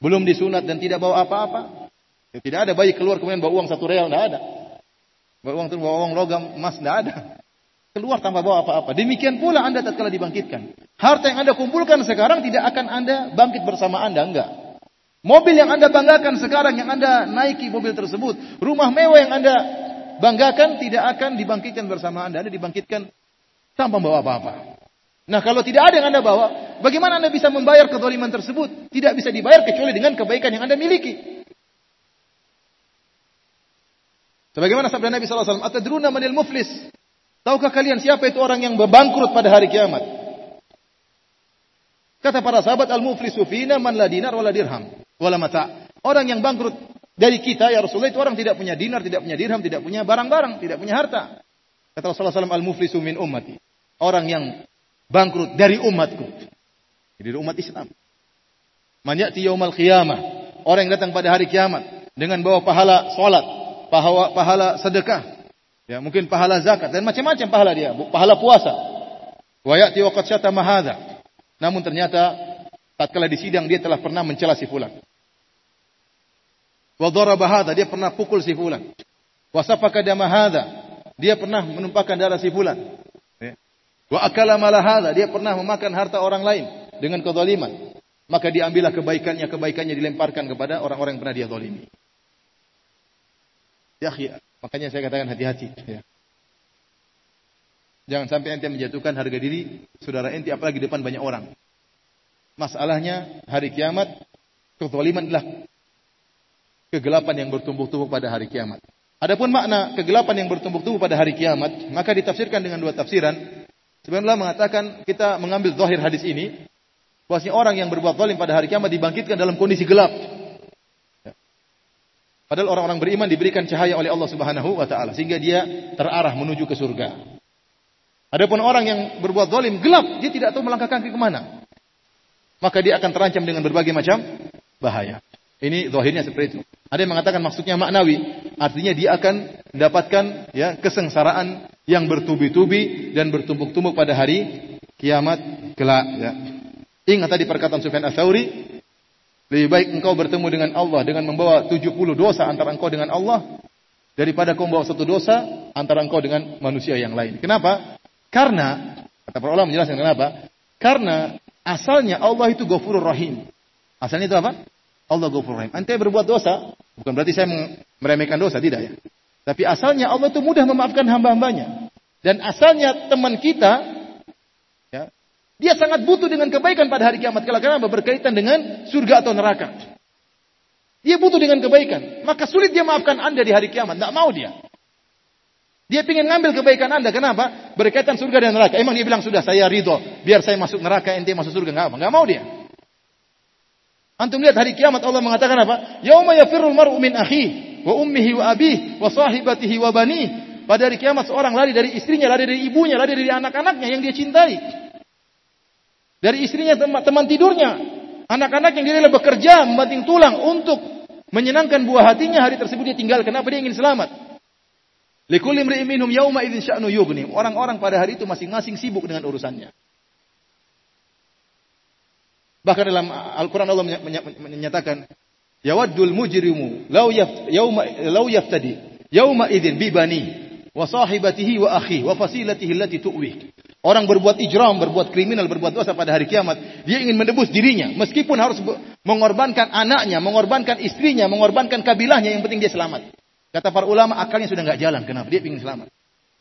[SPEAKER 2] belum disunat dan tidak bawa apa-apa. Ya, tidak ada bayi keluar kemudian bawa uang satu real, tidak ada. Bawa uang bawa uang logam emas, tidak ada. Keluar tanpa bawa apa-apa. Demikian pula Anda tatkala dibangkitkan. Harta yang Anda kumpulkan sekarang tidak akan Anda bangkit bersama Anda, enggak. Mobil yang Anda banggakan sekarang, yang Anda naiki mobil tersebut, rumah mewah yang Anda banggakan tidak akan dibangkitkan bersama Anda. Anda dibangkitkan tanpa membawa apa-apa. Nah kalau tidak ada yang Anda bawa, bagaimana Anda bisa membayar kedoliman tersebut? Tidak bisa dibayar kecuali dengan kebaikan yang Anda miliki. Sebagaimana sabda Nabi SAW, Atadruna manil muflis. Tahukah kalian siapa itu orang yang bangkrut pada hari kiamat? Kata para sahabat, Al-muflisu fina man la dinar wala dirham wala mata. Orang yang bangkrut dari kita ya Rasulullah itu orang tidak punya dinar, tidak punya dirham, tidak punya barang-barang, tidak punya harta. Kata Rasulullah SAW, al-muflisu min ummati. Orang yang bangkrut dari umatku. Jadi umat Islam. Man ya'ti yaumal qiyamah. Orang yang datang pada hari kiamat dengan bawa pahala salat, pahala, pahala sedekah, ya mungkin pahala zakat dan macam-macam pahala dia, pahala puasa. Wa ya'ti waqad syatama hadza. Namun ternyata tatkala di sidang dia telah pernah mencela si fulan. Wa daraba dia pernah pukul si fulan. Wa safaka dama dia pernah menumpahkan darah si fulan. Wa akala mala dia pernah memakan harta orang lain dengan kezaliman. Maka diambillah kebaikannya, kebaikannya dilemparkan kepada orang-orang yang pernah dia zalimi. Ya, makanya saya katakan hati-hati. Ya. Jangan sampai ente menjatuhkan harga diri saudara ente apalagi depan banyak orang. Masalahnya hari kiamat kezaliman adalah kegelapan yang bertumbuk-tumbuk pada hari kiamat. Adapun makna kegelapan yang bertumbuk-tumbuk pada hari kiamat, maka ditafsirkan dengan dua tafsiran. Sebenarnya mengatakan kita mengambil zahir hadis ini, bahwasanya orang yang berbuat zalim pada hari kiamat dibangkitkan dalam kondisi gelap. Ya. Padahal orang-orang beriman diberikan cahaya oleh Allah Subhanahu wa taala sehingga dia terarah menuju ke surga. Adapun orang yang berbuat zalim gelap, dia tidak tahu melangkah kaki ke mana. Maka dia akan terancam dengan berbagai macam bahaya. Ini zahirnya seperti itu. Ada yang mengatakan maksudnya maknawi, artinya dia akan mendapatkan ya kesengsaraan yang bertubi-tubi dan bertumpuk-tumpuk pada hari kiamat kelak ya. Ingat tadi perkataan Sufyan Ats-Tsauri, lebih baik engkau bertemu dengan Allah dengan membawa 70 dosa antara engkau dengan Allah daripada kau membawa satu dosa antara engkau dengan manusia yang lain. Kenapa? Karena kata para ulama menjelaskan kenapa? Karena asalnya Allah itu Ghafurur Rahim. Asalnya itu apa? Allah Ghafur Rahim. Anda berbuat dosa, bukan berarti saya meremehkan dosa, tidak ya. Tapi asalnya Allah itu mudah memaafkan hamba-hambanya. Dan asalnya teman kita, ya, dia sangat butuh dengan kebaikan pada hari kiamat. Kenapa? Berkaitan dengan surga atau neraka. Dia butuh dengan kebaikan. Maka sulit dia maafkan anda di hari kiamat. Tidak mau dia. Dia ingin ngambil kebaikan anda. Kenapa? Berkaitan surga dan neraka. Emang dia bilang, sudah saya ridho. Biar saya masuk neraka, ente masuk surga. Nggak. Nggak mau dia. Antum lihat hari kiamat Allah mengatakan apa? Yauma yafirrul mar'u min akhi wa ummihi wa abihi wa sahibatihi wa bani. Pada hari kiamat seorang lari dari istrinya, lari dari ibunya, lari dari anak-anaknya yang dia cintai. Dari istrinya teman, tidurnya, Anak-anak yang dia bekerja membanting tulang untuk menyenangkan buah hatinya hari tersebut dia tinggal. Kenapa dia ingin selamat? Likulli imri'in minhum yauma idzin sya'nu yughni. Orang-orang pada hari itu masing-masing sibuk dengan urusannya. Bahkan dalam Al-Qur'an Allah menyatakan, "Yawaddul mujrimu law yaf law yaftadi yauma idzin bi bani wa sahibatihi wa akhi wa fasilatihi allati tu'wi." Orang berbuat ijram, berbuat kriminal, berbuat dosa pada hari kiamat, dia ingin menebus dirinya, meskipun harus mengorbankan anaknya, mengorbankan istrinya, mengorbankan kabilahnya, yang penting dia selamat. Kata para ulama, akalnya sudah nggak jalan. Kenapa? Dia ingin selamat.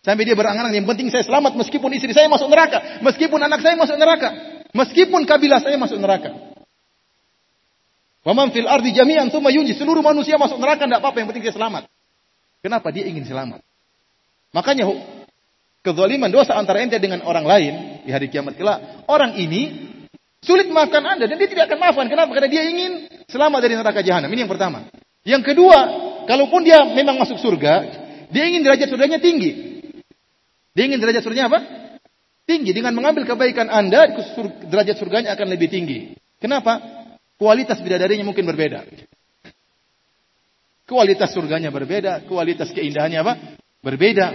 [SPEAKER 2] Sampai dia berangan-angan, yang penting saya selamat, meskipun istri saya masuk neraka, meskipun anak saya masuk neraka, meskipun kabilah saya masuk neraka. Waman fil ardi jami'an tsumma yunji. Seluruh manusia masuk neraka tidak apa-apa, yang penting saya selamat. Kenapa? Dia ingin selamat. Makanya kezaliman dosa antara ente dengan orang lain di hari kiamat kelak, orang ini sulit memaafkan Anda dan dia tidak akan maafkan. Kenapa? Karena dia ingin selamat dari neraka jahanam. Ini yang pertama. Yang kedua, kalaupun dia memang masuk surga, dia ingin derajat surganya tinggi. Dia ingin derajat surganya apa? Tinggi. Dengan mengambil kebaikan Anda, derajat surganya akan lebih tinggi. Kenapa? Kualitas bidadarinya mungkin berbeda. Kualitas surganya berbeda, kualitas keindahannya apa? Berbeda.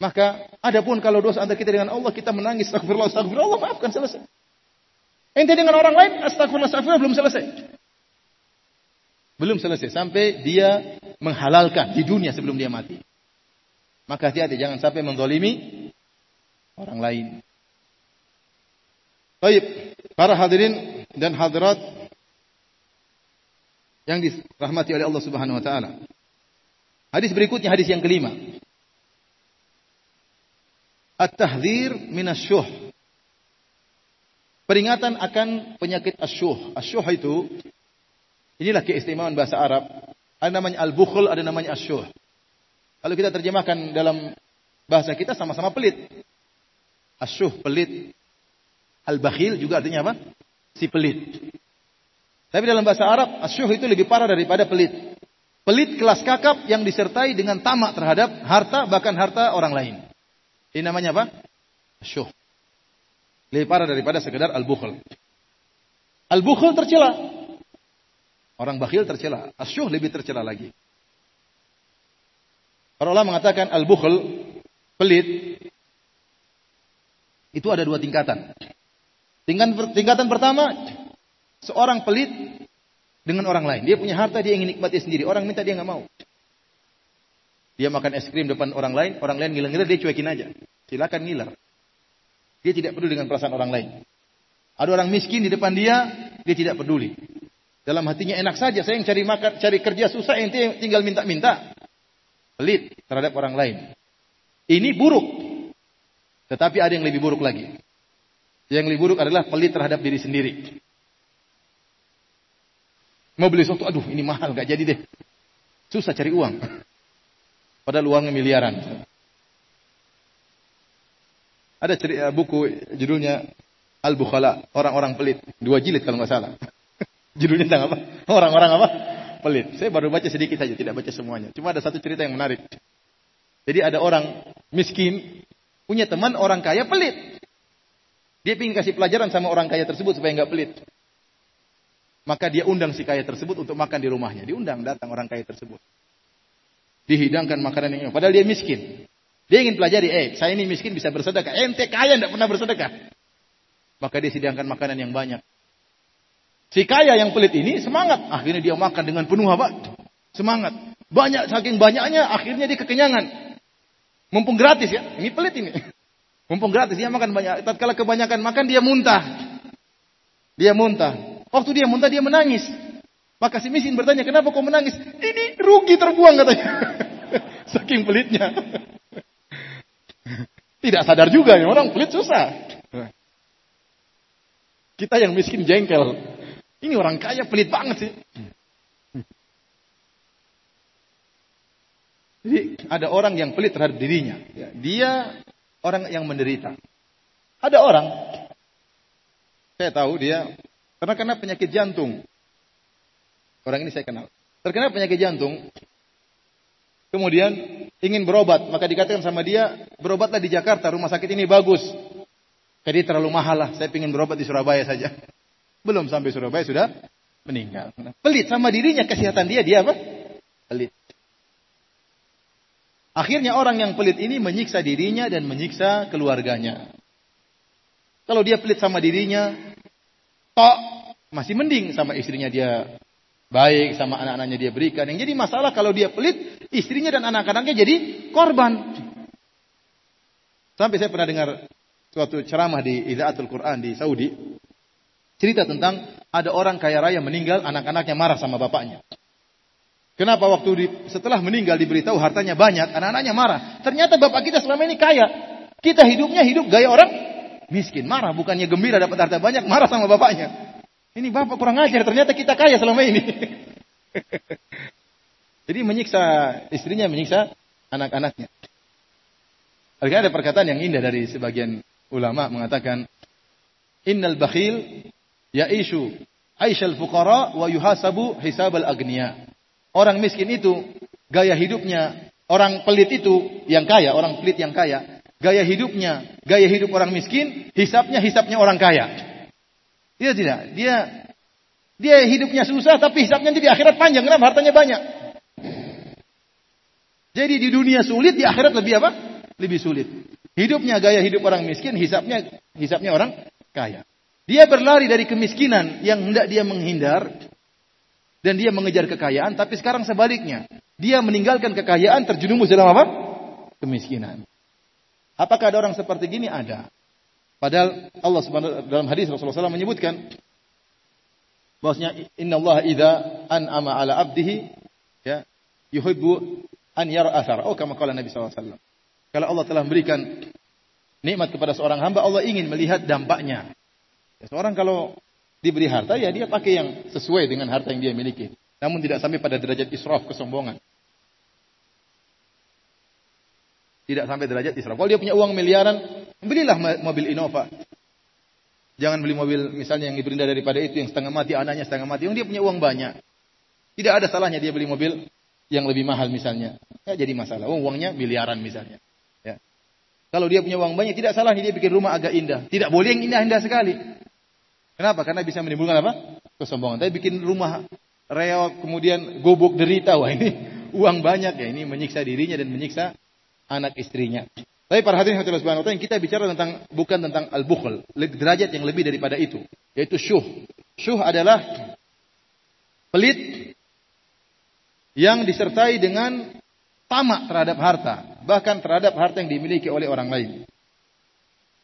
[SPEAKER 2] Maka adapun kalau dosa antara kita dengan Allah kita menangis astagfirullah astagfirullah maafkan selesai. Ente dengan orang lain astagfirullah astagfirullah belum selesai. Belum selesai sampai dia menghalalkan di dunia sebelum dia mati. Maka hati-hati jangan sampai mendolimi orang lain. Baik, para hadirin dan hadirat yang dirahmati oleh Allah Subhanahu wa taala. Hadis berikutnya hadis yang kelima. At-tahdzir minasyuh. Peringatan akan penyakit asyuh. Asyuh itu inilah keistimewaan bahasa Arab. Ada namanya al-bukhl, ada namanya asyuh. Kalau kita terjemahkan dalam bahasa kita sama-sama pelit. Asyuh pelit. Al-bakhil juga artinya apa? Si pelit. Tapi dalam bahasa Arab, asyuh itu lebih parah daripada pelit. Pelit kelas kakap yang disertai dengan tamak terhadap harta, bahkan harta orang lain. Ini namanya apa? Syuh. Lebih parah daripada sekedar al-bukhl. Al-bukhl tercela. Orang bakhil tercela. Asyuh lebih tercela lagi. Para ulama mengatakan al-bukhl, pelit, itu ada dua tingkatan. Tingkatan, tingkatan pertama, seorang pelit dengan orang lain. Dia punya harta, dia ingin nikmati sendiri. Orang minta, dia nggak mau. Dia makan es krim depan orang lain, orang lain ngiler-ngiler, dia cuekin aja. Silakan ngiler. Dia tidak peduli dengan perasaan orang lain. Ada orang miskin di depan dia, dia tidak peduli. Dalam hatinya enak saja, saya yang cari makan, cari kerja susah, ente tinggal minta-minta. Pelit terhadap orang lain. Ini buruk. Tetapi ada yang lebih buruk lagi. Yang lebih buruk adalah pelit terhadap diri sendiri. Mau beli sesuatu, aduh ini mahal, gak jadi deh. Susah cari uang. Padahal uangnya miliaran. Ada cerita buku judulnya Al-Bukhala, orang-orang pelit. Dua jilid kalau nggak salah. judulnya tentang apa? Orang-orang apa? Pelit. Saya baru baca sedikit saja, tidak baca semuanya. Cuma ada satu cerita yang menarik. Jadi ada orang miskin, punya teman orang kaya pelit. Dia ingin kasih pelajaran sama orang kaya tersebut supaya nggak pelit. Maka dia undang si kaya tersebut untuk makan di rumahnya. Diundang datang orang kaya tersebut dihidangkan makanan yang padahal dia miskin. Dia ingin pelajari, eh saya ini miskin bisa bersedekah. Ente kaya tidak pernah bersedekah. Maka dia sidangkan makanan yang banyak. Si kaya yang pelit ini semangat. Akhirnya dia makan dengan penuh apa? Semangat. Banyak, saking banyaknya akhirnya dia kekenyangan. Mumpung gratis ya. Ini pelit ini. Mumpung gratis dia makan banyak. Tatkala kebanyakan makan dia muntah. Dia muntah. Waktu dia muntah dia menangis. Maka si miskin bertanya, kenapa kau menangis? Ini rugi terbuang katanya. Saking pelitnya. Tidak sadar juga, ya, orang pelit susah. Kita yang miskin jengkel. Ini orang kaya pelit banget sih. Jadi ada orang yang pelit terhadap dirinya. Ya, dia orang yang menderita. Ada orang, saya tahu dia karena kena penyakit jantung. Orang ini saya kenal. Terkena penyakit jantung. Kemudian ingin berobat. Maka dikatakan sama dia, berobatlah di Jakarta. Rumah sakit ini bagus. Jadi terlalu mahal lah. Saya ingin berobat di Surabaya saja. Belum sampai Surabaya sudah meninggal. Pelit sama dirinya kesehatan dia dia apa? Pelit. Akhirnya orang yang pelit ini menyiksa dirinya dan menyiksa keluarganya. Kalau dia pelit sama dirinya, tok masih mending sama istrinya dia baik, sama anak-anaknya dia berikan. Yang jadi masalah kalau dia pelit, istrinya dan anak-anaknya jadi korban. Sampai saya pernah dengar suatu ceramah di Idaatul Quran di Saudi. Cerita tentang ada orang kaya raya meninggal, anak-anaknya marah sama bapaknya. Kenapa waktu di, setelah meninggal diberitahu hartanya banyak, anak-anaknya marah. Ternyata bapak kita selama ini kaya. Kita hidupnya hidup gaya orang miskin. Marah, bukannya gembira dapat harta banyak, marah sama bapaknya. Ini bapak kurang ajar, ternyata kita kaya selama ini. Jadi menyiksa istrinya, menyiksa anak-anaknya. Ada perkataan yang indah dari sebagian ulama mengatakan, Innal bakhil ya'ishu aisyal fuqara wa yuhasabu hisabal agniya. Orang miskin itu gaya hidupnya, orang pelit itu yang kaya, orang pelit yang kaya, gaya hidupnya, gaya hidup orang miskin, hisapnya hisapnya orang kaya. Dia tidak, dia dia hidupnya susah tapi hisapnya di akhirat panjang, kenapa hartanya banyak. Jadi di dunia sulit, di akhirat lebih apa? Lebih sulit. Hidupnya gaya hidup orang miskin, hisapnya hisapnya orang kaya. Dia berlari dari kemiskinan yang hendak dia menghindar dan dia mengejar kekayaan, tapi sekarang sebaliknya. Dia meninggalkan kekayaan terjerumus dalam apa? Kemiskinan. Apakah ada orang seperti gini? Ada. Padahal Allah Subhanahu dalam hadis Rasulullah SAW menyebutkan bahwasanya Inna Allah idza an'ama ala abdihi ya yuhibbu an yara athar. Oh kama qala Nabi SAW. Kalau Allah telah memberikan nikmat kepada seorang hamba, Allah ingin melihat dampaknya. Ya, seorang kalau diberi harta ya dia pakai yang sesuai dengan harta yang dia miliki. Namun tidak sampai pada derajat israf kesombongan. Tidak sampai derajat israf. Kalau dia punya uang miliaran, belilah mobil Innova. Jangan beli mobil misalnya yang rendah daripada itu yang setengah mati anaknya setengah mati. Yang dia punya uang banyak. Tidak ada salahnya dia beli mobil yang lebih mahal misalnya. Ya jadi masalah. Oh, uangnya miliaran misalnya. Ya. Kalau dia punya uang banyak tidak salah dia bikin rumah agak indah. Tidak boleh yang indah-indah sekali. Kenapa? Karena bisa menimbulkan apa? Kesombongan. Tapi bikin rumah reok kemudian gobok derita. Wah ini uang banyak ya. Ini menyiksa dirinya dan menyiksa anak istrinya. Tapi para hadirin hadirin subhanahu wa yang kita bicara tentang bukan tentang al-bukhl, derajat yang lebih daripada itu, yaitu syuh. Syuh adalah pelit yang disertai dengan tamak terhadap harta, bahkan terhadap harta yang dimiliki oleh orang lain.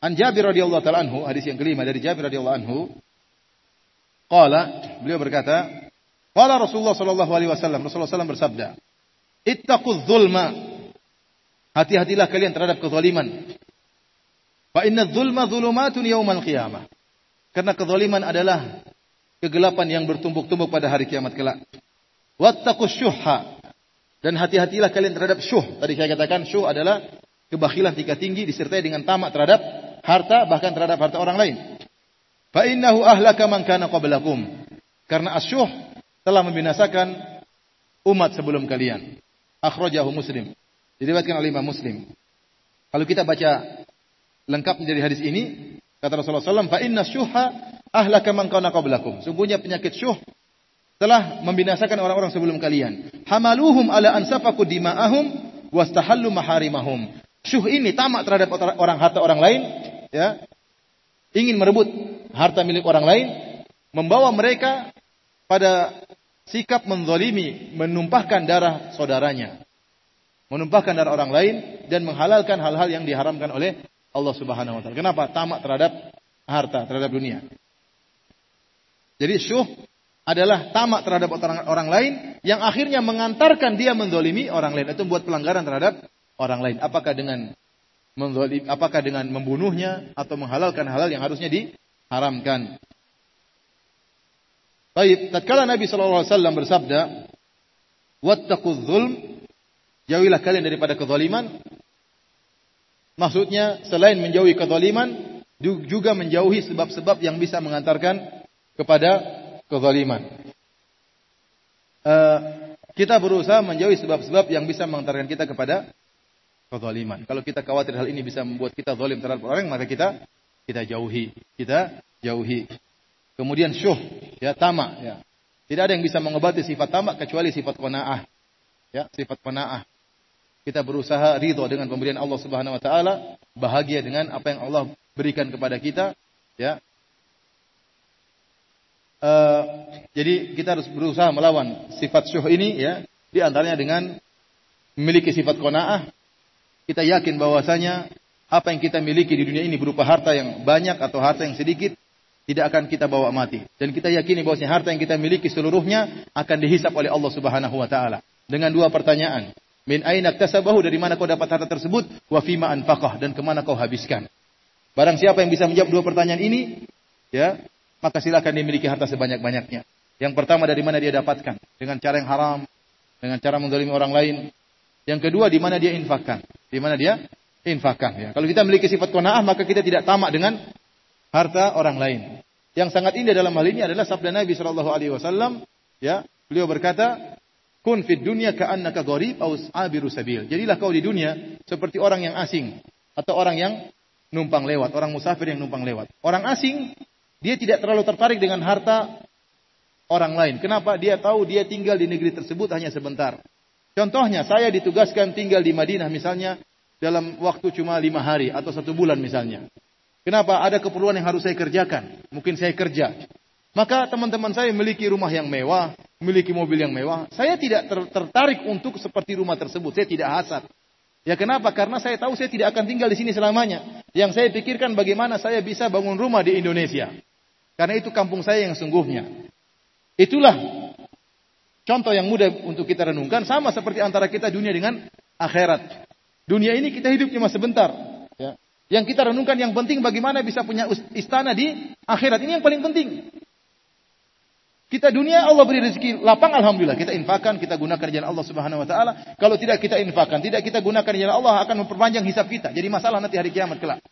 [SPEAKER 2] An Jabir radhiyallahu taala anhu, hadis yang kelima dari Jabir radhiyallahu anhu, qala, beliau berkata, qala Rasulullah sallallahu alaihi wasallam, Rasulullah sallallahu bersabda, "Ittaqudz zulma." Hati-hatilah kalian terhadap kezaliman. Fa inna dzulma dzulumatun yaumal qiyamah. Karena kezaliman adalah kegelapan yang bertumpuk-tumpuk pada hari kiamat kelak. Wattaqus syuhha. Dan hati-hatilah kalian terhadap syuh. Tadi saya katakan syuh adalah kebakhilan tingkat tinggi disertai dengan tamak terhadap harta bahkan terhadap harta orang lain. Fa innahu ahlaka man kana qablakum. Karena asyuh telah membinasakan umat sebelum kalian. Akhrajahu Muslim. Diriwayatkan oleh Imam Muslim. Kalau kita baca lengkap dari hadis ini, kata Rasulullah SAW, fa inna syuha ahlaka man kana qablakum. Sungguhnya penyakit syuh telah membinasakan orang-orang sebelum kalian. Hamaluhum ala ansafaku dima'ahum wastahallu maharimahum. Syuh ini tamak terhadap orang harta orang lain, ya. Ingin merebut harta milik orang lain, membawa mereka pada sikap menzalimi, menumpahkan darah saudaranya. Menumpahkan darah orang lain dan menghalalkan hal-hal yang diharamkan oleh Allah Subhanahu wa taala. Kenapa? Tamak terhadap harta, terhadap dunia. Jadi syuh adalah tamak terhadap orang, lain yang akhirnya mengantarkan dia mendolimi orang lain. Itu membuat pelanggaran terhadap orang lain. Apakah dengan mendolim, apakah dengan membunuhnya atau menghalalkan hal-hal yang harusnya diharamkan. Baik, tatkala Nabi SAW bersabda, "Wattaqudz zulm", jauhilah kalian daripada kezaliman. Maksudnya selain menjauhi kezaliman, juga menjauhi sebab-sebab yang bisa mengantarkan kepada kezaliman. Uh, kita berusaha menjauhi sebab-sebab yang bisa mengantarkan kita kepada kezaliman. Kalau kita khawatir hal ini bisa membuat kita zalim terhadap orang, maka kita kita jauhi, kita jauhi. Kemudian syuh, ya tamak, ya. Tidak ada yang bisa mengobati sifat tamak kecuali sifat qanaah. Ya, sifat qanaah. Kita berusaha ridho dengan pemberian Allah Subhanahu wa taala, bahagia dengan apa yang Allah berikan kepada kita, ya. Uh, jadi kita harus berusaha melawan sifat syuh ini ya, di antaranya dengan memiliki sifat qanaah. Kita yakin bahwasanya apa yang kita miliki di dunia ini berupa harta yang banyak atau harta yang sedikit tidak akan kita bawa mati. Dan kita yakini bahwasanya harta yang kita miliki seluruhnya akan dihisap oleh Allah Subhanahu wa taala dengan dua pertanyaan. Min aina tasabahu dari mana kau dapat harta tersebut? Wa fima anfaqah dan ke mana kau habiskan? Barang siapa yang bisa menjawab dua pertanyaan ini, ya, maka silakan dimiliki harta sebanyak-banyaknya. Yang pertama dari mana dia dapatkan? Dengan cara yang haram, dengan cara mendolimi orang lain. Yang kedua di mana dia infakkan? Di mana dia infakkan? Ya. Kalau kita memiliki sifat kona'ah, maka kita tidak tamak dengan harta orang lain. Yang sangat indah dalam hal ini adalah sabda Nabi Shallallahu Alaihi Wasallam. Ya, beliau berkata, "Kun fid dunya ka'annaka gharib aw abiru sabil." Jadilah kau di dunia seperti orang yang asing atau orang yang numpang lewat, orang musafir yang numpang lewat. Orang asing dia tidak terlalu tertarik dengan harta orang lain. Kenapa? Dia tahu dia tinggal di negeri tersebut hanya sebentar. Contohnya, saya ditugaskan tinggal di Madinah misalnya dalam waktu cuma lima hari atau satu bulan misalnya. Kenapa? Ada keperluan yang harus saya kerjakan. Mungkin saya kerja. Maka teman-teman saya memiliki rumah yang mewah, memiliki mobil yang mewah. Saya tidak ter tertarik untuk seperti rumah tersebut. Saya tidak hasad. Ya kenapa? Karena saya tahu saya tidak akan tinggal di sini selamanya. Yang saya pikirkan bagaimana saya bisa bangun rumah di Indonesia. Karena itu kampung saya yang sungguhnya. Itulah contoh yang mudah untuk kita renungkan. Sama seperti antara kita dunia dengan akhirat. Dunia ini kita hidup cuma sebentar. Yang kita renungkan yang penting bagaimana bisa punya istana di akhirat. Ini yang paling penting. Kita dunia Allah beri rezeki lapang alhamdulillah kita infakkan kita gunakan jalan Allah Subhanahu wa taala. Kalau tidak kita infakkan, tidak kita gunakan jalan Allah akan memperpanjang hisab kita. Jadi masalah nanti hari kiamat kelak.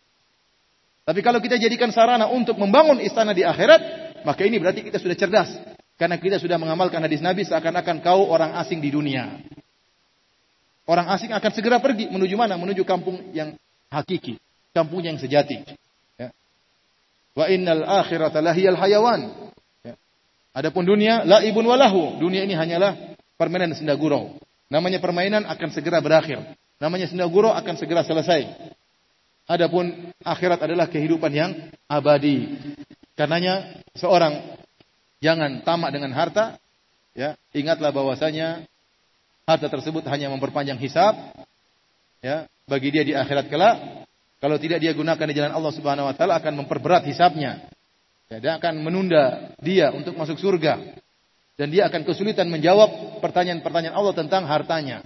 [SPEAKER 2] Tapi kalau kita jadikan sarana untuk membangun istana di akhirat, maka ini berarti kita sudah cerdas. Karena kita sudah mengamalkan hadis Nabi seakan-akan kau orang asing di dunia. Orang asing akan segera pergi menuju mana? Menuju kampung yang hakiki kampung yang sejati. Ya. Wa innal akhirata lahiyal hayawan. Ya. Adapun dunia la ibun walahu. Dunia ini hanyalah permainan senda gurau. Namanya permainan akan segera berakhir. Namanya senda gurau akan segera selesai. Adapun akhirat adalah kehidupan yang abadi. Karenanya seorang jangan tamak dengan harta, ya, ingatlah bahwasanya harta tersebut hanya memperpanjang hisab ya, bagi dia di akhirat kelak kalau tidak dia gunakan di jalan Allah Subhanahu wa taala akan memperberat hisabnya. Ya, dia akan menunda dia untuk masuk surga. Dan dia akan kesulitan menjawab pertanyaan-pertanyaan Allah tentang hartanya.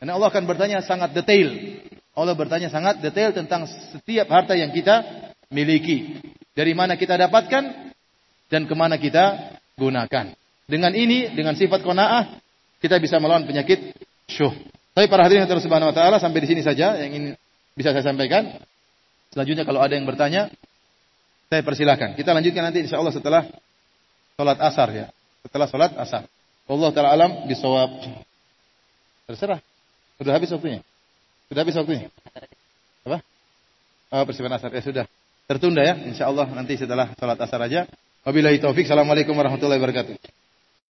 [SPEAKER 2] Karena Allah akan bertanya sangat detail. Allah bertanya sangat detail tentang setiap harta yang kita miliki. Dari mana kita dapatkan dan ke mana kita gunakan. Dengan ini, dengan sifat kona'ah, kita bisa melawan penyakit syuh. Tapi para hadirin yang subhanahu wa ta'ala, sampai di sini saja yang ingin bisa saya sampaikan. Selanjutnya kalau ada yang bertanya, saya persilahkan. Kita lanjutkan nanti insya Allah setelah sholat asar ya. Setelah sholat asar. Allah Ta'ala alam bisawab. Terserah. Sudah habis waktunya? Sudah habis waktunya? Apa? Oh, persiapan asar. Ya sudah. Tertunda ya. Insya Allah nanti setelah sholat asar aja. Wabillahi taufik. Assalamualaikum warahmatullahi wabarakatuh.